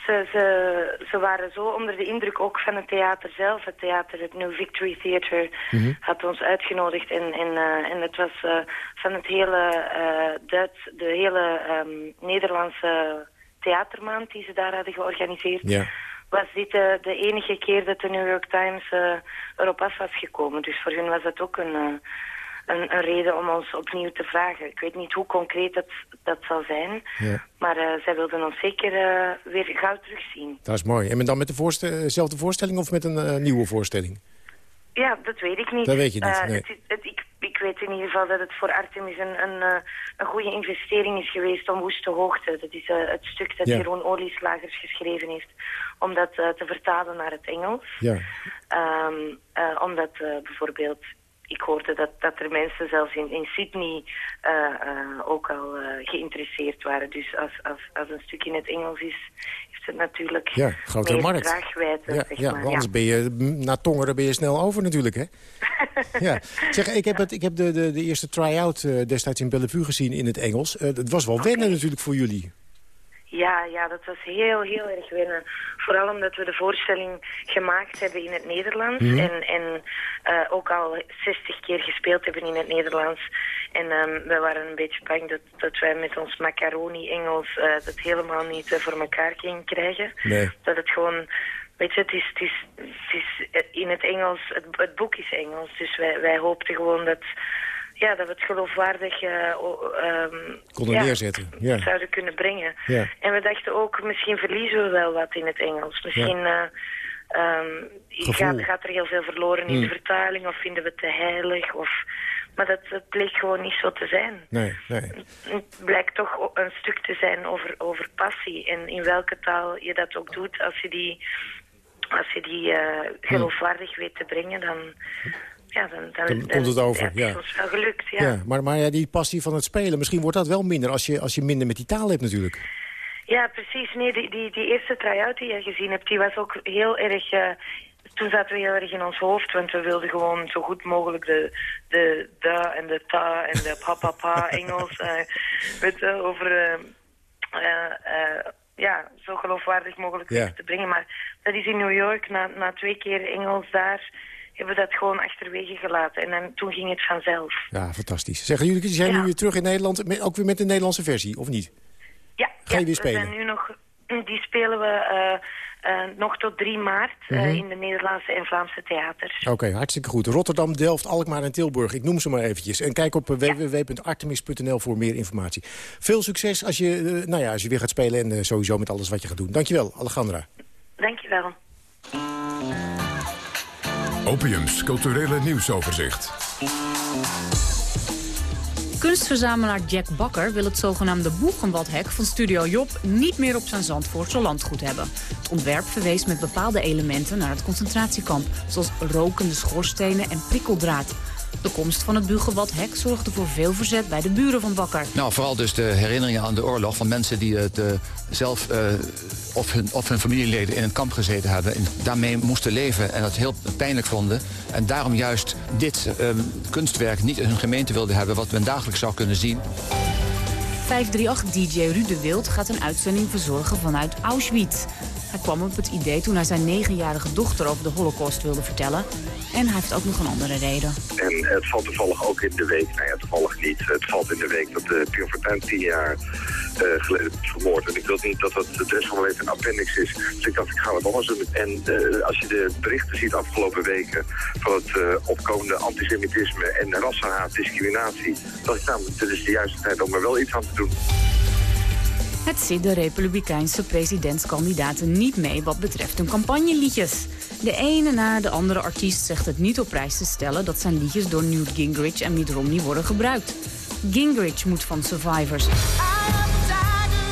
ze, ze, ze waren zo onder de indruk ook van het theater zelf. Het theater, het New Victory Theater, Mhm. had ons uitgenodigd. En, en, eh, en het was eh, van het hele eh Duits, de hele ehm, Nederlandse theatermaand die ze daar hadden georganiseerd. Ja. Was dit de enige keer dat de New York Times erop af was gekomen. Dus voor hun was dat ook een, een, een reden om ons opnieuw te vragen. Ik weet niet hoe concreet dat, dat zal zijn. Ja. Maar eh, zij wilden ons zeker eh, weer gauw terugzien. Dat is mooi. En dan met dezelfde voorstelling of met een eh, nieuwe voorstelling? Ja, dat weet ik niet. Dat weet je niet, Eh, nee. het het- ik, ik weet in ieder geval dat het voor Artemis een, een, eh, een goede investering is geweest om Woeste Hoogte. Dat is eh, het stuk dat Ja. Jeroen Olieslagers geschreven heeft. Om dat eh, te vertalen naar het Engels. Ja. Eh, omdat eh, bijvoorbeeld, ik hoorde dat, dat er mensen zelfs in, in Sydney eh, eh, ook al eh, geïnteresseerd waren. Dus als, als, als een stuk in het Engels is, heeft het natuurlijk Ja, grotere meer markt. draagwijdte, Ja, zeg ja maar. want anders ben je, m, na Tongeren ben je snel over natuurlijk, hè? ja. Zeg, ik heb, het, ik heb de, de, de eerste try-out destijds in Bellevue gezien in het Engels. Het was wel wennen natuurlijk voor jullie. Ja, ja, dat was heel, heel erg wennen. Vooral omdat we de voorstelling gemaakt hebben in het Nederlands. Mhm. En, en eh, ook al 60 keer gespeeld hebben in het Nederlands. En ehm we waren een beetje bang dat, dat wij met ons macaroni-Engels eh, dat helemaal niet eh, voor elkaar gingen krijgen. Nee. Dat het gewoon... Weet je, het is, het is, het is in het Engels, het, het boek is Engels. Dus wij, wij hoopten gewoon dat, ja, dat we het geloofwaardig eh, ehm, Konden ja, neerzetten, ja. zouden kunnen brengen. Ja. En we dachten ook, misschien verliezen we wel wat in het Engels. Misschien Ja. eh, ehm, gaat, gaat er heel veel verloren in Hmm. de vertaling of vinden we het te heilig. Of... Maar dat, dat bleek gewoon niet zo te zijn. Nee, nee. Het blijkt toch een stuk te zijn over, over passie. En in welke taal je dat ook doet, als je die, als je die eh, geloofwaardig weet te brengen, dan... Ja, dan, dan, Dan komt het over, ja. Ja. is wel gelukt, ja. Ja, maar, maar ja, die passie van het spelen, misschien wordt dat wel minder als je, als je minder met die taal hebt natuurlijk. Ja, precies. Nee, die, die, die eerste try-out die je gezien hebt, die was ook heel erg... eh, toen zaten we heel erg in ons hoofd, want we wilden gewoon zo goed mogelijk de, de da en de ta en de pa pa pa Engels je, over... eh, eh, ja, zo geloofwaardig mogelijk te brengen. Maar dat is in New York, na, na twee keer Engels daar, hebben we dat gewoon achterwege gelaten. En dan, toen ging het vanzelf. Ja, fantastisch. Zeggen jullie, zijn nu weer terug in Nederland, met- ook weer met de Nederlandse versie, of niet? Ja, Ga je ja, weer we spelen? zijn nu nog, die spelen we eh, eh, nog tot 3 maart eh, Mhm. in de Nederlandse en Vlaamse theaters. Oké, hartstikke goed. Rotterdam, Delft, Alkmaar en Tilburg. Ik noem ze maar eventjes. En kijk op eh, www.artemis.nl voor meer informatie. Veel succes als je, nou ja, als je weer gaat spelen en sowieso met alles wat je gaat doen. Dankjewel, Alejandra. Dankjewel. Opiums culturele nieuwsoverzicht. Kunstverzamelaar Jack Bakker wil het zogenaamde Boegenwadhek van Studio Job niet meer op zijn Zandvoortse landgoed hebben. Het ontwerp verwees met bepaalde elementen naar het concentratiekamp, zoals rokende schoorstenen en prikkeldraad. De komst van het Bugenwadhek zorgde voor veel verzet bij de buren van Bakker. Nou, vooral dus de herinneringen aan de oorlog van mensen die het eh, zelf eh, of, hun, of hun familieleden in een kamp gezeten hebben. En daarmee moesten leven en dat heel pijnlijk vonden. En daarom juist dit eh, kunstwerk niet in hun gemeente wilden hebben, wat men dagelijks zou kunnen zien. 538-dj Ruud de Wild gaat een uitzending verzorgen vanuit Auschwitz. Hij kwam op het idee toen hij zijn negenjarige dochter over de holocaust wilde vertellen. En hij heeft ook nog een andere reden. En het valt toevallig ook in de week, nou ja, toevallig niet. Het valt in de week dat de Pio Fortuyn tien jaar eh, geleden is vermoord. En ik wil niet dat dat de rest van mijn leven een appendix is. Dus ik dacht, ik ga wat anders doen. En eh, als je de berichten ziet afgelopen weken van het eh, opkomende antisemitisme en rassenhaat, discriminatie, dacht ik, nou, dit is de juiste tijd om er wel iets aan te doen. Het zit de republikeinse presidentskandidaten niet mee wat betreft hun campagneliedjes. De ene na de andere artiest zegt het niet op prijs te stellen... dat zijn liedjes door Newt Gingrich en Mitt Romney worden gebruikt. Gingrich moet van Survivors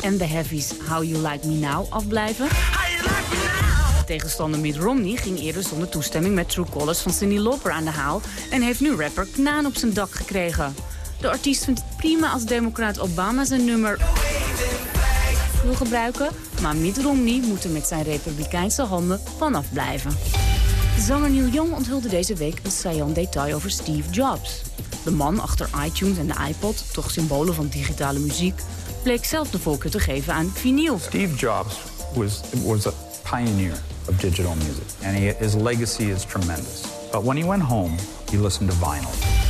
en The Heavies How You Like Me Now afblijven. Tegenstander Mitt Romney ging eerder zonder toestemming met True Colors van Cindy Lauper aan de haal... en heeft nu rapper Knaan op zijn dak gekregen. De artiest vindt het prima als democraat Obama zijn nummer wil gebruiken... maar Mitt Romney moet er met zijn republikeinse handen vanaf blijven. Zanger Neil Young onthulde deze week een saillant detail over Steve Jobs. De man achter iTunes en de iPod, toch symbolen van digitale muziek... bleek zelf de voorkeur te geven aan vinyl. Steve Jobs was, was a pioneer of digital. And he, his legacy is tremendous. But when he went home, he listened to vinyl.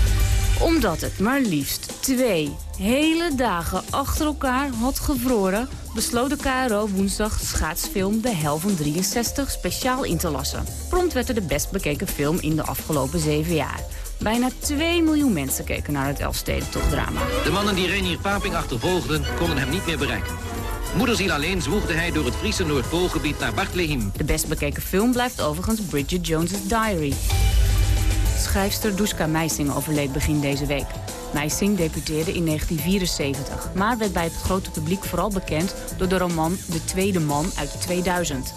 Omdat het maar liefst twee hele dagen achter elkaar had gevroren... besloot de KRO woensdag schaatsfilm De Hel van 63 speciaal in te lassen. Prompt werd er de best bekeken film in de afgelopen zeven jaar. Bijna 2 miljoen mensen keken naar het Elfstedentopdrama. De mannen die Reinier Paping achtervolgden, konden hem niet meer bereiken. Moederziel alleen zwoegde hij door het Friese Noordpoolgebied naar Bartlehim. De best bekeken film blijft overigens Bridget Jones' Diary. Schrijfster Duska Meising overleed begin deze week. Meising debuteerde in 1974, maar werd bij het grote publiek vooral bekend door de roman De Tweede Man uit 2000.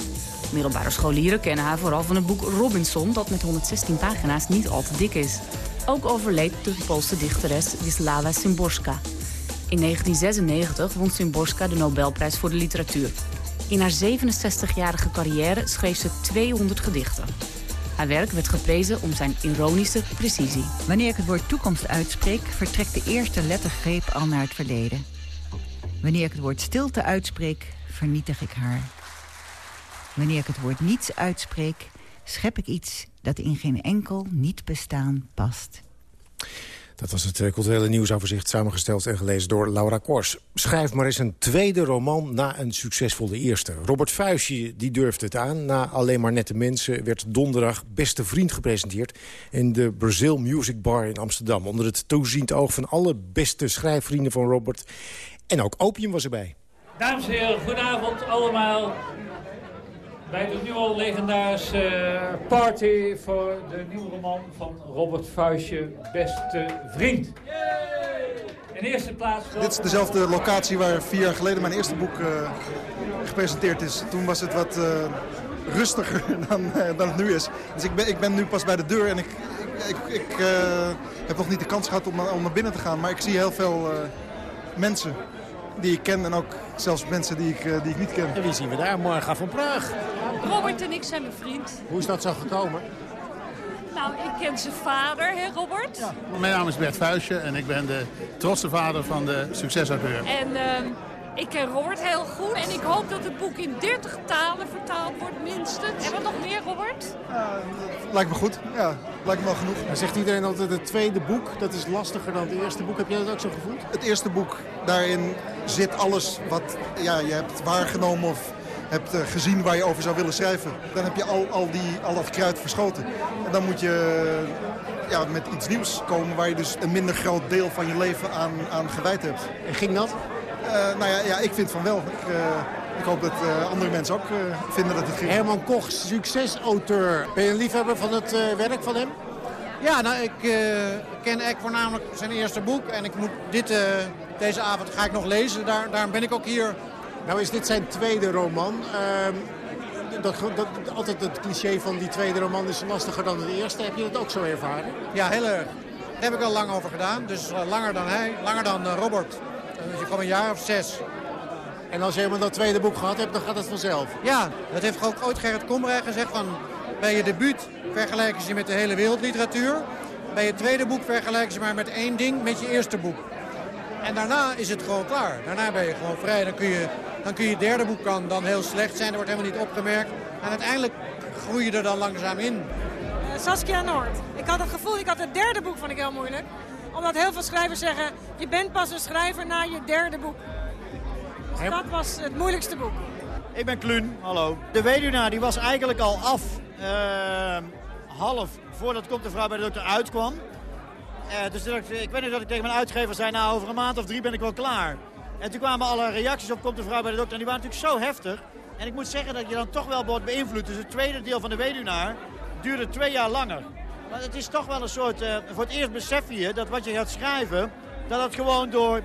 Middelbare scholieren kennen haar vooral van het boek Robinson... dat met 116 pagina's niet al te dik is. Ook overleed de Poolse dichteres Wisława Szymborska. In 1996 won Szymborska de Nobelprijs voor de literatuur. In haar 67-jarige carrière schreef ze 200 gedichten. Haar werk werd geprezen om zijn ironische precisie. Wanneer ik het woord toekomst uitspreek... vertrekt de eerste lettergreep al naar het verleden. Wanneer ik het woord stilte uitspreek, vernietig ik haar. Wanneer ik het woord niets uitspreek, schep ik iets dat in geen enkel niet bestaan past. Dat was het culturele nieuwsoverzicht samengesteld en gelezen door Laura Kors. Schrijf maar eens een tweede roman na een succesvolle eerste. Robert Fuisje die durfde het aan. Na Alleen maar nette mensen werd donderdag Beste Vriend gepresenteerd... in de Brazil Music Bar in Amsterdam. Onder het toeziend oog van alle beste schrijfvrienden van Robert. En ook Opium was erbij. Dames en heren, goedenavond allemaal bij de nu al legendarische eh, party voor de nieuwe roman van Robert Fuisje, Beste Vriend. In eerste plaats... Dit is dezelfde locatie waar vier jaar geleden mijn eerste boek uh, gepresenteerd is. Toen was het wat uh, rustiger dan, uh, dan het nu is. Dus ik ben, ik ben nu pas bij de deur en ik, ik, ik, ik heb nog niet de kans gehad om, om naar binnen te gaan. Maar ik zie heel veel mensen die ik ken en ook zelfs mensen die ik, uh, die ik niet ken. En wie zien we daar? Morgen van Praag. Robert en ik zijn bevriend. Hoe is dat zo gekomen? Nou, ik ken zijn vader, hè Robert? Ja. Mijn naam is Bert Vuijsje en ik ben de trotse vader van de succesauteur. En uh, ik ken Robert heel goed en ik hoop dat het boek in 30 talen vertaald wordt, minstens. En wat nog meer, Robert? Ja, lijkt me goed. Ja, lijkt me wel genoeg. Dan zegt iedereen altijd het tweede boek, dat is lastiger dan het eerste boek. Heb jij dat ook zo gevoeld? Het eerste boek, daarin zit alles wat ja, je hebt waargenomen of hebt uh, gezien waar je over zou willen schrijven. Dan heb je al, al, die, al dat kruid verschoten. En dan moet je ja, met iets nieuws komen waar je dus een minder groot deel van je leven aan, aan gewijd hebt. En ging dat? Uh, nou ja, ja, ik vind van wel. Ik, uh, ik hoop dat uh, andere mensen ook vinden dat het ging. Herman Koch, succesauteur. Ben je een liefhebber van het werk van hem? Ja, nou, ik ken eigenlijk voornamelijk zijn eerste boek. En ik moet dit, deze avond ga ik nog lezen. Daar, daarom ben ik ook hier. Nou is dit zijn tweede roman. Ehm, dat, dat, altijd het cliché van die tweede roman is lastiger dan de eerste. Heb je dat ook zo ervaren? Ja, heel erg. Daar heb ik al lang over gedaan. Dus langer dan hij, langer dan Robert. Dus je kwam een jaar of zes. En als je helemaal dat tweede boek gehad hebt, dan gaat het vanzelf. Ja, dat heeft ook ooit Gerrit Komrij gezegd. Van, bij je debuut vergelijken ze je met de hele wereldliteratuur. Bij je tweede boek vergelijken ze maar met één ding, met je eerste boek. En daarna is het gewoon klaar. Daarna ben je gewoon vrij. Dan kun je, dan kun je derde boek kan dan heel slecht zijn. Er wordt helemaal niet opgemerkt. En uiteindelijk groei je er dan langzaam in. Uh, Saskia Noord. Ik had het gevoel, ik had het derde boek vond ik heel moeilijk omdat heel veel schrijvers zeggen, je bent pas een schrijver na je derde boek. Dus dat was het moeilijkste boek. Ik ben Kluun, hallo. De weduwnaar die was eigenlijk al af, uh, half voordat Komt de Vrouw bij de dokter uitkwam. Uh, dus ik, ik weet niet dat ik tegen mijn uitgever zei, nou over een maand of drie ben ik wel klaar. En toen kwamen alle reacties op Komt de vrouw bij de dokter. En die waren natuurlijk zo heftig. En ik moet zeggen dat je dan toch wel wordt beïnvloed. Dus het tweede deel van de weduwnaar duurde twee jaar langer. Maar het is toch wel een soort... Uh, voor het eerst besef je dat wat je gaat schrijven... dat het gewoon door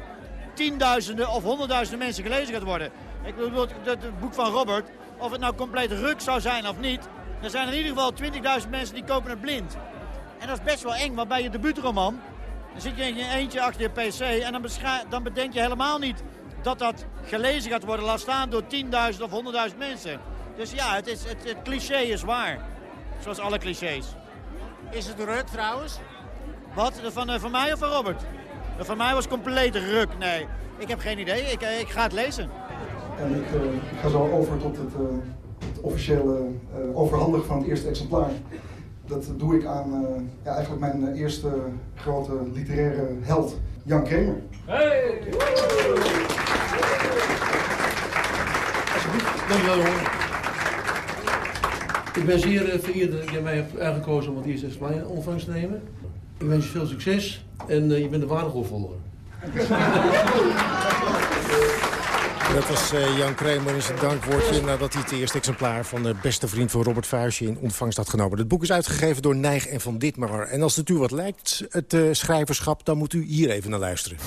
tienduizenden of honderdduizenden mensen gelezen gaat worden. Ik bedoel, het, boek van Robert, of het nou compleet ruk zou zijn of niet... er zijn in ieder geval 20.000 mensen die kopen het blind. En dat is best wel eng, want bij je debuutroman... dan zit je in je eentje achter je pc en dan, dan bedenk je helemaal niet... dat dat gelezen gaat worden, laat staan door 10.000 of 100.000 mensen. Dus ja, het, is, het cliché is waar. Zoals alle clichés. Is het ruk trouwens? Wat? Van, uh, van mij of van Robert? Van mij was compleet ruk, nee. Ik heb geen idee, ik, ik ga het lezen. En ik, uh, ik ga zo over tot het, uh, het officiële overhandigen van het eerste exemplaar. Dat doe ik aan ja, eigenlijk mijn eerste grote literaire held, Jan Kramer. Hey! Dankjewel jongen. Ik ben zeer vereerd dat je mij hebt uitgekozen om het eerste exemplaar ontvangst te nemen. Ik wens je veel succes en uh, je bent een waardige opvolger. Dat was uh, Jan Kramer in zijn dankwoordje nadat hij het eerste exemplaar van de beste vriend van Robert Vuijsje in ontvangst had genomen. Het boek is uitgegeven door Nijg en Van Ditmar. En als het u wat lijkt, het uh, schrijverschap, dan moet u hier even naar luisteren.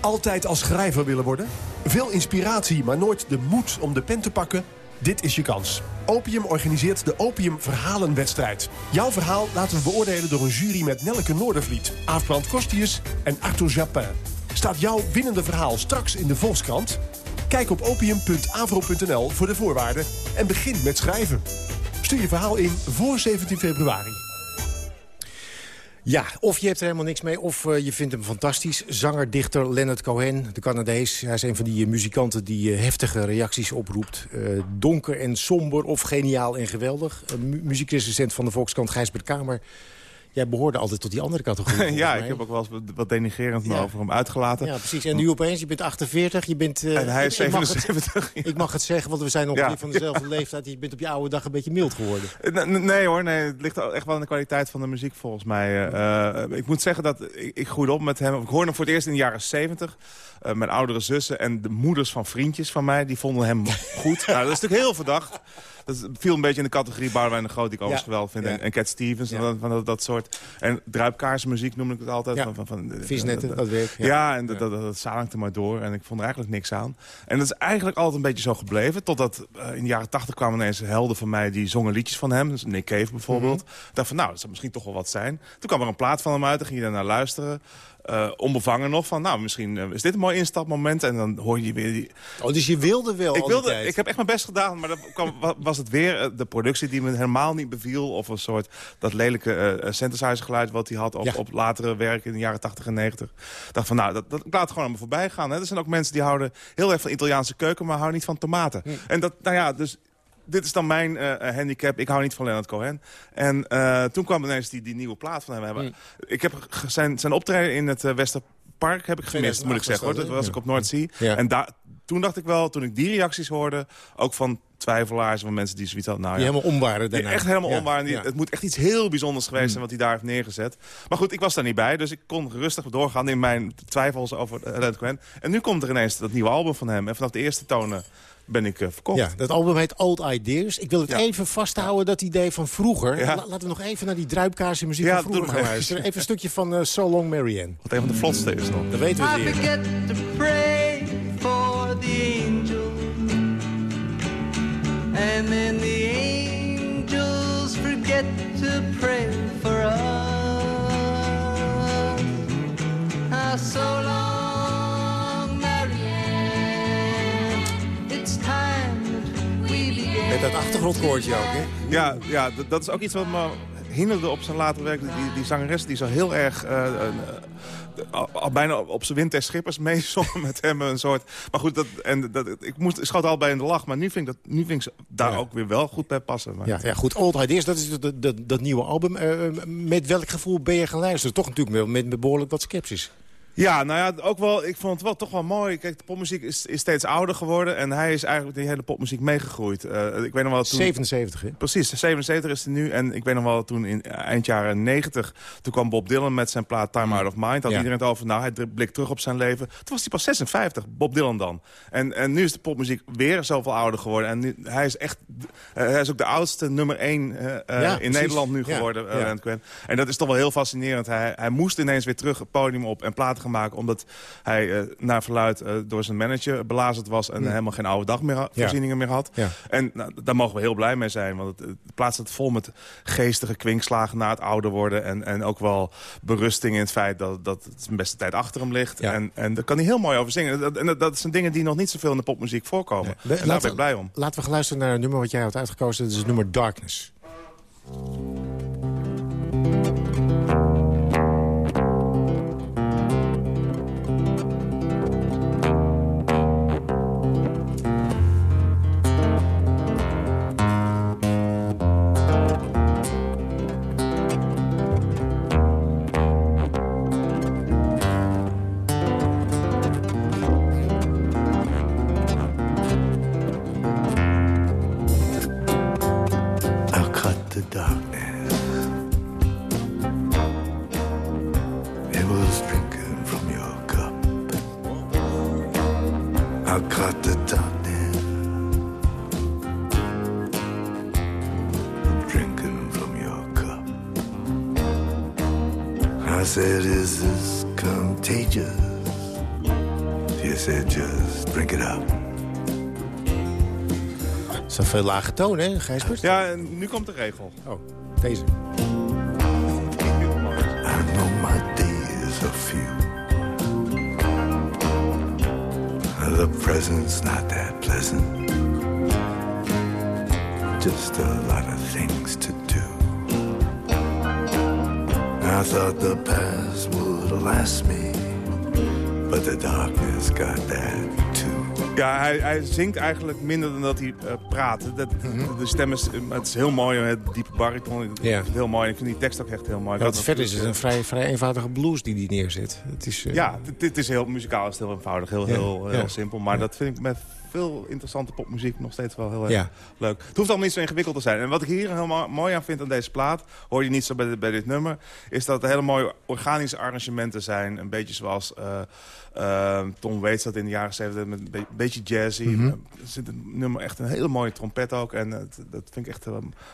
Altijd als schrijver willen worden? Veel inspiratie, maar nooit de moed om de pen te pakken? Dit is je kans. Opium organiseert de Opium Verhalenwedstrijd. Jouw verhaal laten we beoordelen door een jury met Nelke Noordervliet, Aafbrand Kostius en Arthur Japin. Staat jouw winnende verhaal straks in de Volkskrant? Kijk op opium.avro.nl voor de voorwaarden en begin met schrijven. Stuur je verhaal in voor 17 februari. Ja, of je hebt er helemaal niks mee, of uh, je vindt hem fantastisch. Zanger, dichter Leonard Cohen, de Canadees. Hij is een van die uh, muzikanten die uh, heftige reacties oproept. donker en somber of geniaal en geweldig. Muziekrecensent van de Volkskrant Gijsbert Kamer Jij behoorde altijd tot die andere categorie. ja, ik heb ook wel eens wat denigerend ja. over hem uitgelaten. Ja, precies. En nu opeens, je bent 48, je bent... Uh, en hij is 77. Ik mag, het, ik mag het zeggen, want we zijn ongeveer van dezelfde leeftijd. Je bent op je oude dag een beetje mild geworden. Nee, nee hoor, nee, het ligt echt wel in de kwaliteit van de muziek volgens mij. Uh, ik moet zeggen dat ik, ik groeide op met hem. Ik hoorde hem voor het eerst in de jaren 70. Uh, mijn oudere zussen en de moeders van vriendjes van mij, die vonden hem goed. nou, dat is natuurlijk heel verdacht. Dat viel een beetje in de categorie Boudewijn de Groot, die ik overigens geweldig vind. En, en Cat Stevens, en van dat, dat, soort. En druipkaarsmuziek noem ik het altijd. Van, van, van, Visnetten, dat werkt. Ja, en dat, dat, dat zalingte maar door. En ik vond er eigenlijk niks aan. En dat is eigenlijk altijd een beetje zo gebleven. Totdat uh, in de jaren tachtig kwamen ineens helden van mij... die zongen liedjes van hem. Dus Nick Cave bijvoorbeeld. Mm -hmm. Ik dacht van, nou, dat zou misschien toch wel wat zijn. Toen kwam er een plaat van hem uit. Dan ging je daar naar luisteren. Uh, onbevangen nog van, nou, misschien uh, is dit een mooi instapmoment. En dan hoor je weer die... Oh, dus je wilde wel ik, wilde, ik heb echt mijn best gedaan, maar dan kwam, was het weer uh, de productie die me helemaal niet beviel. Of een soort dat lelijke synthesizer geluid wat hij had op, ja. op latere werk in de jaren 80 en 90. Ik dacht van, nou, dat, dat, ik laat het gewoon aan me voorbij gaan. Hè. Er zijn ook mensen die houden heel erg van Italiaanse keuken, maar houden niet van tomaten. Hm. En dat, nou ja, dus dit is dan mijn uh, handicap. Ik hou niet van Leonard Cohen. En uh, toen kwam ineens die, die nieuwe plaat van hem. Hebben. Mm. Ik heb zijn, zijn optreden in het uh, Westerpark heb ik gemist, moet ik zeggen. Hoor. Dat was ik op Noordzee. Ja. En daar, toen dacht ik wel, toen ik die reacties hoorde... ook van twijfelaars, van mensen die zoiets hadden... Nou, die ja, helemaal om waren daarna. Echt helemaal ja, om waren. Die, ja. Het moet echt iets heel bijzonders geweest zijn wat hij daar heeft neergezet. Maar goed, ik was daar niet bij, dus ik kon rustig doorgaan in mijn twijfels over Leonard Cohen. En nu komt er ineens dat nieuwe album van hem. En vanaf de eerste tonen ben ik uh, verkocht. Ja, dat album heet Old Ideas. Ik wil het ja. even vasthouden, dat idee van vroeger. Ja. La laten we nog even naar die druipkaarse muziek ja, van vroeger gaan luisteren. Even een stukje van uh, So Long Marianne. Wat een van de vlotste is nog. Dan weten we het weer. to pray for the angels. And then the angels forget to pray for us. Ah, so long. Met dat achtergrondkoortje ook, hè? Ja, ja dat is ook iets wat me hinderde op zijn later werk. Die, die zangeres die zo heel erg... Uh, uh, al bijna op zijn Winter Schippers meezongen met hem een soort... Maar goed, dat, en dat, ik moest, schoot al bij in de lach. Maar nu vind ik, dat, nu vind ik daar ja. ook weer wel goed bij passen. Maar. Ja, ja, goed. Old Ideas, dat is dat, dat, dat nieuwe album. Uh, met welk gevoel ben je gaan luisteren? Toch natuurlijk met, met behoorlijk wat sceptisch. Ja, nou ja, ook wel, ik vond het wel toch wel mooi. Kijk, de popmuziek is, is steeds ouder geworden. En hij is eigenlijk die hele popmuziek meegegroeid. Uh, ik weet nog wel toen... 77, hè? Precies, 77 is hij nu. En ik weet nog wel toen in eind jaren 90... toen kwam Bob Dylan met zijn plaat Time Out of Mind. Had iedereen het over, nou, hij blikt terug op zijn leven. Toen was hij pas 56, Bob Dylan dan. En, en nu is de popmuziek weer zoveel ouder geworden. En nu, hij is echt... Uh, hij is ook de oudste nummer 1 uh, ja, in Nederland nu geworden. Ja, en dat is toch wel heel fascinerend. Hij, hij moest ineens weer terug het podium op en platen maken... omdat hij uh, naar verluid uh, door zijn manager belazerd was... en helemaal geen oude dagvoorzieningen meer had. En nou, daar mogen we heel blij mee zijn. Want het, het plaats het vol met geestige kwinkslagen na het ouder worden... en, en ook wel berusting in het feit dat, dat het zijn beste tijd achter hem ligt. En, en daar kan hij heel mooi over zingen. Dat, en dat, zijn dingen die nog niet zoveel in de popmuziek voorkomen. Nee. En daar ben ik blij om. Laten we gaan luisteren naar een nummer wat jij had uitgekozen. Dat is het nummer Darkness. Just drink it up. Is veel lage toon, hè, Gijsbert? Ja, nu komt de regel. Oh, deze. I know my days are few. The present's not that pleasant. Just a lot of things to I thought the past would last me. But the darkness got that too. Ja, hij, hij zingt eigenlijk minder dan dat hij uh, praat. Dat, mhm. De stem is, het is heel mooi, het diepe bariton. Ja. heel mooi. Ik vind die tekst ook echt heel mooi. Ja, verder is het een vrij, vrij eenvoudige blues die hij neerzet. Het is, uh... Ja, dit is heel muzikaal, is heel eenvoudig, heel, heel, heel, simpel. Maar dat vind ik met veel interessante popmuziek nog steeds wel heel erg leuk. Het hoeft allemaal niet zo ingewikkeld te zijn. En wat ik hier heel mooi aan vind aan deze plaat... hoor je niet zo bij, bij dit nummer... is dat het hele mooie organische arrangementen zijn. Een beetje zoals... Uh, uh, Tom Waits dat in de jaren 70 met een beetje jazzy. Mm Er zit een nummer echt een hele mooie trompet ook. En dat vind ik echt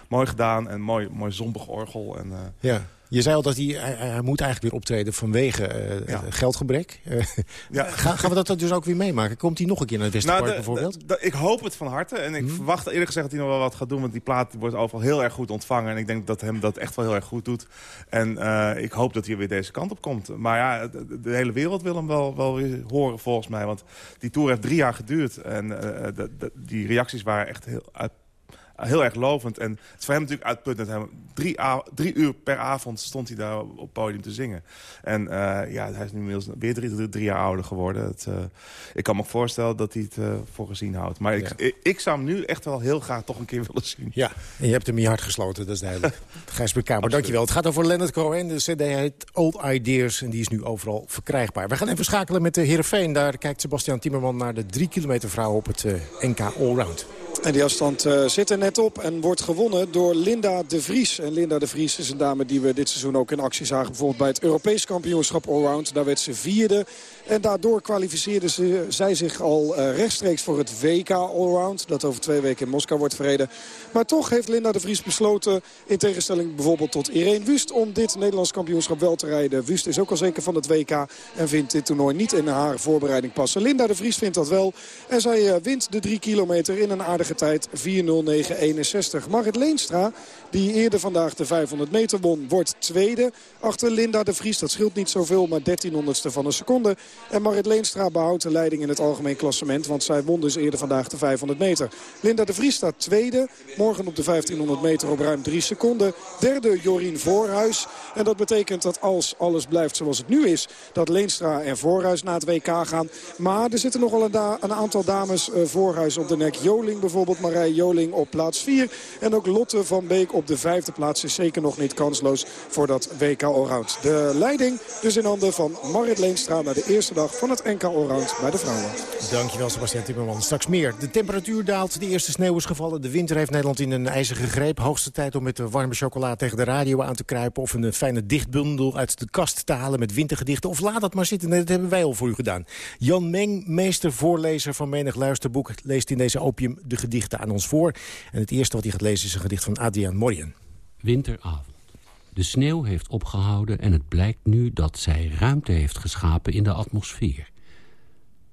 mooi gedaan. En mooi, mooi zombig orgel. En, ja. Je zei al dat hij, hij, moet eigenlijk weer optreden vanwege uh, geldgebrek. Uh, ja. gaan, gaan we dat dus ook weer meemaken? Komt hij nog een keer naar het Westerpark nou, bijvoorbeeld? ik hoop het van harte. En ik hmm. verwacht eerlijk gezegd dat hij nog wel wat gaat doen. Want die plaat wordt overal heel erg goed ontvangen. En ik denk dat hem dat echt wel heel erg goed doet. En uh, ik hoop dat hij weer deze kant op komt. Maar ja, de, de, hele wereld wil hem wel, wel weer horen volgens mij. Want die tour heeft drie jaar geduurd. En de, die reacties waren echt heel uit heel erg lovend. En het is voor hem natuurlijk uitputtend. Drie, drie uur per avond stond hij daar op het podium te zingen. En uh, ja, hij is nu inmiddels weer drie, drie, jaar ouder geworden. Het, uh, ik kan me voorstellen dat hij het uh, voor gezien houdt. Maar ik, ik, ik, zou hem nu echt wel heel graag toch een keer willen zien. Ja, en je hebt hem je hart gesloten, dat is duidelijk. Gijsbert Kamer, dankjewel. Het gaat over Leonard Cohen. De cd heet Old Ideas en die is nu overal verkrijgbaar. We gaan even schakelen met de Heerenveen. Daar kijkt Sebastian Timmerman naar de drie kilometer vrouw op het NK Allround. En die afstand uh, zit er net op en wordt gewonnen door Linda de Vries. En Linda de Vries is een dame die we dit seizoen ook in actie zagen. Bijvoorbeeld bij het Europees kampioenschap Allround. Daar werd ze vierde. En daardoor kwalificeerde ze, zij zich al uh, rechtstreeks voor het WK Allround. Dat over twee weken in Moskou wordt verreden. Maar toch heeft Linda de Vries besloten, in tegenstelling bijvoorbeeld tot Irene Wust... om dit Nederlands kampioenschap wel te rijden. Wust is ook al zeker van het WK en vindt dit toernooi niet in haar voorbereiding passen. Linda de Vries vindt dat wel. En zij uh, wint de drie kilometer in een aardige tijd 4.09.61. Marit Leenstra, die eerder vandaag de 500 meter won, wordt tweede. Achter Linda de Vries, dat scheelt niet zoveel, maar 1300ste van een seconde. En Marit Leenstra behoudt de leiding in het algemeen klassement. Want zij won dus eerder vandaag de 500 meter. Linda de Vries staat tweede. Morgen op de 1500 meter op ruim 3 seconden. Derde Jorien Voorhuis. En dat betekent dat als alles blijft zoals het nu is... dat Leenstra en Voorhuis naar het WK gaan. Maar er zitten nogal een, een aantal dames uh, Voorhuis op de nek. Joling bijvoorbeeld Marij Joling op plaats 4. En ook Lotte van Beek op de vijfde plaats is zeker nog niet kansloos voor dat WK Allround. De leiding dus in handen van Marit Leenstra naar de eerste dag van het NK Allround bij de vrouwen. Dankjewel Sebastian Timmerman. Straks meer. De temperatuur daalt, de eerste sneeuw is gevallen. De winter heeft Nederland in een ijzige greep. Hoogste tijd om met de warme chocola tegen de radio aan te kruipen... of een fijne dichtbundel uit de kast te halen met wintergedichten. Of laat dat maar zitten, dat hebben wij al voor u gedaan. Jan Meng, meester voorlezer van menig luisterboek... leest in deze opium de gedichten aan ons voor. En het eerste wat hij gaat lezen is een gedicht van Adriaan Morien. Winteravond. De sneeuw heeft opgehouden en het blijkt nu dat zij ruimte heeft geschapen in de atmosfeer.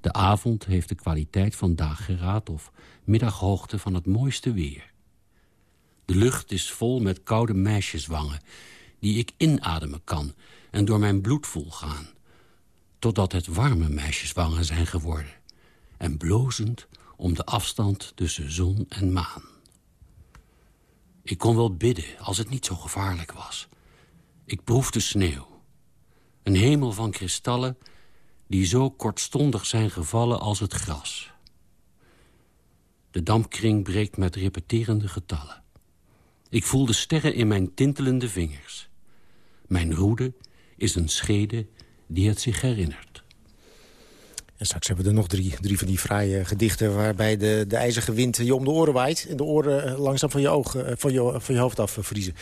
De avond heeft de kwaliteit van dageraad of middaghoogte van het mooiste weer. De lucht is vol met koude meisjeswangen... die ik inademen kan en door mijn bloed voel gaan. Totdat het warme meisjeswangen zijn geworden. En blozend om de afstand tussen zon en maan. Ik kon wel bidden als het niet zo gevaarlijk was. Ik proefde sneeuw. Een hemel van kristallen die zo kortstondig zijn gevallen als het gras. De dampkring breekt met repeterende getallen. Ik voel de sterren in mijn tintelende vingers. Mijn roede is een schede die het zich herinnert. En straks hebben we er nog drie, drie van die fraaie gedichten... waarbij de, de ijzige wind je om de oren waait... en de oren eh, langzaam van je, ogen, eh, van je, van je hoofd af eh, vriezen.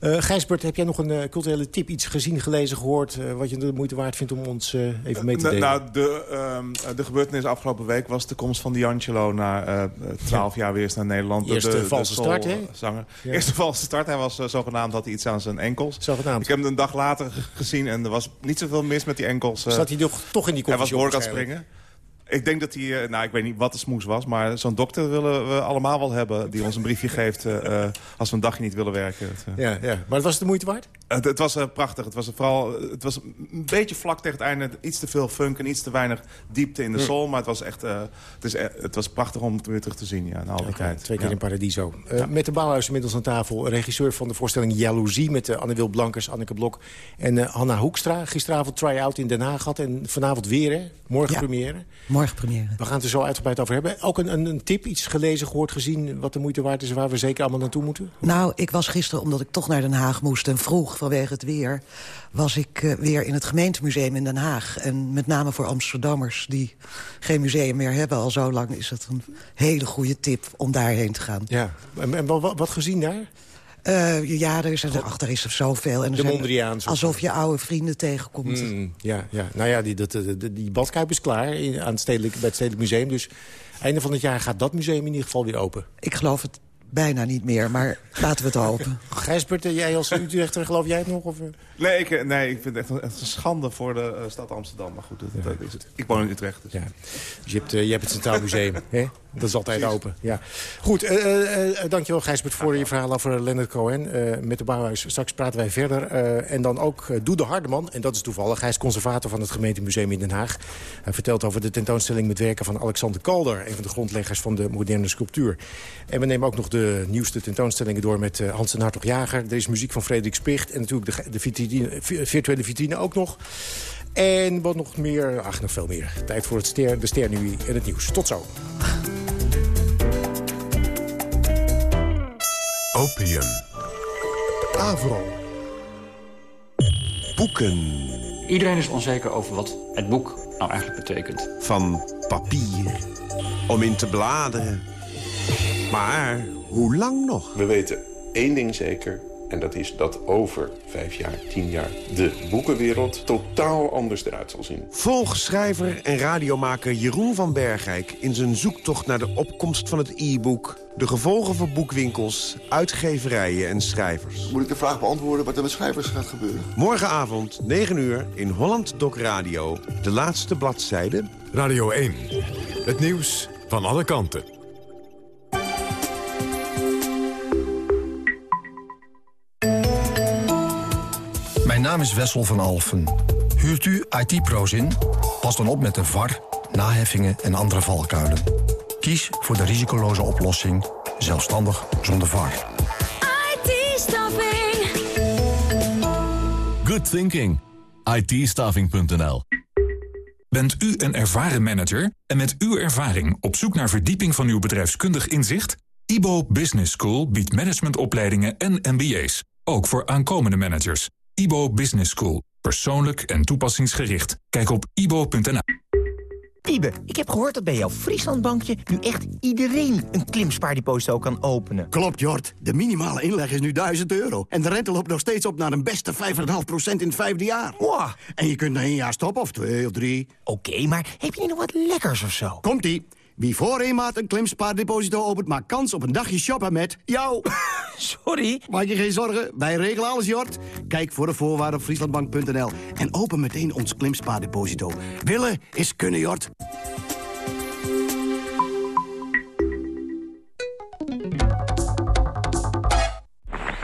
Uh, Gijsbert, heb jij nog een culturele tip, iets gezien, gelezen, gehoord... wat je de moeite waard vindt om ons even mee te delen? Nou, de, uh, de gebeurtenis afgelopen week was de komst van D'Angelo... na twaalf jaar weer eens naar Nederland. Eerste de, valse start, hè? Eerste valse start. Hij was zogenaamd, had hij iets aan zijn enkels. Zogenaamd. Ik heb hem een dag later gezien en er was niet zoveel mis met die enkels. Zat hij toch, toch in die Hij was behoorlijk aan het springen. Ik denk dat hij, uh, nou ik weet niet wat de smoes was... maar zo'n dokter willen we allemaal wel hebben... die ons een briefje geeft uh, als we een dagje niet willen werken. Het, ja, ja, maar was het de moeite waard? Het, het was prachtig. Het was, vooral, het was een beetje vlak tegen het einde. Iets te veel funk en iets te weinig diepte in de soul. Hm. Maar het was echt het, is, het was prachtig om het weer terug te zien ja, na al die tijd. Twee keer ja. in Paradiso. Met de Bouwhuis inmiddels aan tafel. Regisseur van de voorstelling Jaloezie... met Anne-Wil Blankers, Anneke Blok en Hanna Hoekstra. Gisteravond try-out in Den Haag gehad. En vanavond weer, hè? Morgen ja. première. Morgen première. We gaan het er zo uitgebreid over hebben. Ook een, een, een, tip, iets gelezen, gehoord, gezien... wat de moeite waard is waar we zeker allemaal naartoe moeten? Nou, ik was gisteren, omdat ik toch naar Den Haag moest... en vroeg vanwege het weer... was ik uh, weer in het gemeentemuseum in Den Haag. En met name voor Amsterdammers die geen museum meer hebben... al zo lang is het een hele goede tip om daarheen te gaan. Ja, en, en wat, wat gezien daar? Uh, ja, er is, erachter is er zoveel. En er de Mondriaans. Alsof je oude vrienden tegenkomt. Mm, ja, ja, nou ja, die, dat, die, die badkuip is klaar aan het stedelijk, bij het Stedelijk Museum. Dus einde van het jaar gaat dat museum in ieder geval weer open. Ik geloof het bijna niet meer, maar laten we het hopen. Gijsbert, jij als Utrechter, geloof jij het nog? Of? Nee, ik, nee, ik vind het echt een, schande voor de uh, stad Amsterdam. Maar goed, dat, ja. dat is het. ik woon in Utrecht. Dus, ja. dus je, hebt, uh, je hebt het Centraal Museum, hè? Dat is altijd Precies. open. Ja. Goed, uh, dankjewel Gijsbert voor je verhaal over Leonard Cohen. met de Bouwhuis, straks praten wij verder. en dan ook Doede Hardeman, en dat is toevallig. Hij is conservator van het gemeentemuseum in Den Haag. Hij vertelt over de tentoonstelling met werken van Alexander Calder... een van de grondleggers van de moderne sculptuur. En we nemen ook nog de nieuwste tentoonstellingen door met Hans en Hartog Jager. Er is muziek van Frederik Spicht en natuurlijk de, de vitrine, virtuele vitrine ook nog. En wat nog meer, ach, nog veel meer. Tijd voor het ster, de ster nu en het nieuws. Tot zo. Opium. Avro. Boeken. Iedereen is onzeker over wat het boek nou eigenlijk betekent. Van papier. Om in te bladeren. Maar hoe lang nog? We weten één ding zeker. En dat is dat over vijf jaar, tien jaar de boekenwereld totaal anders eruit zal zien. Volg schrijver en radiomaker Jeroen van Bergijk in zijn zoektocht naar de opkomst van het e-book... de gevolgen voor boekwinkels, uitgeverijen en schrijvers. Moet ik de vraag beantwoorden wat er met schrijvers gaat gebeuren? Morgenavond, 9 uur, in Holland Doc Radio. De laatste bladzijde. Radio 1. Het nieuws van alle kanten. Naam is Wessel van Alfen. Huurt u IT-pro's in? Pas dan op met de VAR, naheffingen en andere valkuilen. Kies voor de risicoloze oplossing, zelfstandig zonder VAR. IT-staffing. Good thinking. it Bent u een ervaren manager en met uw ervaring op zoek naar verdieping van uw bedrijfskundig inzicht? IBO Business School biedt managementopleidingen en MBA's, ook voor aankomende managers. IBO Business School, persoonlijk en toepassingsgericht. Kijk op ibo.nl. Wiebe, ik heb gehoord dat bij jouw Frieslandbankje nu echt iedereen een klimspaardeposito kan openen. Klopt, Jort. De minimale inleg is nu 1000 euro. En de rente loopt nog steeds op naar een beste 5,5% in het vijfde jaar. Wow. En je kunt na één jaar stoppen, of twee of drie. Oké, maar heb je niet nog wat lekkers of zo? Komt-ie. Wie voor een maand een klimspaardeposito opent, maakt kans op een dagje shoppen met jou. Sorry? Maak je geen zorgen, wij regelen alles, Jort. Kijk voor de voorwaarden op frieslandbank.nl en open meteen ons klimspaardeposito. Willen is kunnen, Jort.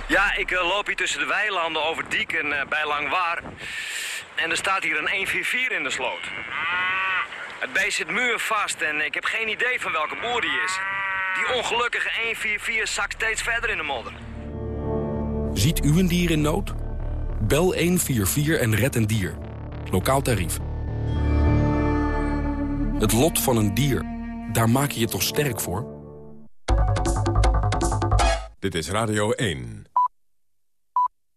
Ja, ik eh, loop hier tussen de weilanden over Dieken eh, bij Langwaar. En er staat hier een 144 in de sloot. Het beest zit muurvast en ik heb geen idee van welke boer die is. Die ongelukkige 144 zakt steeds verder in de modder. Ziet u een dier in nood? Bel 144 en red een dier. Lokaal tarief. Het lot van een dier, daar maak je je toch sterk voor? Dit is Radio 1.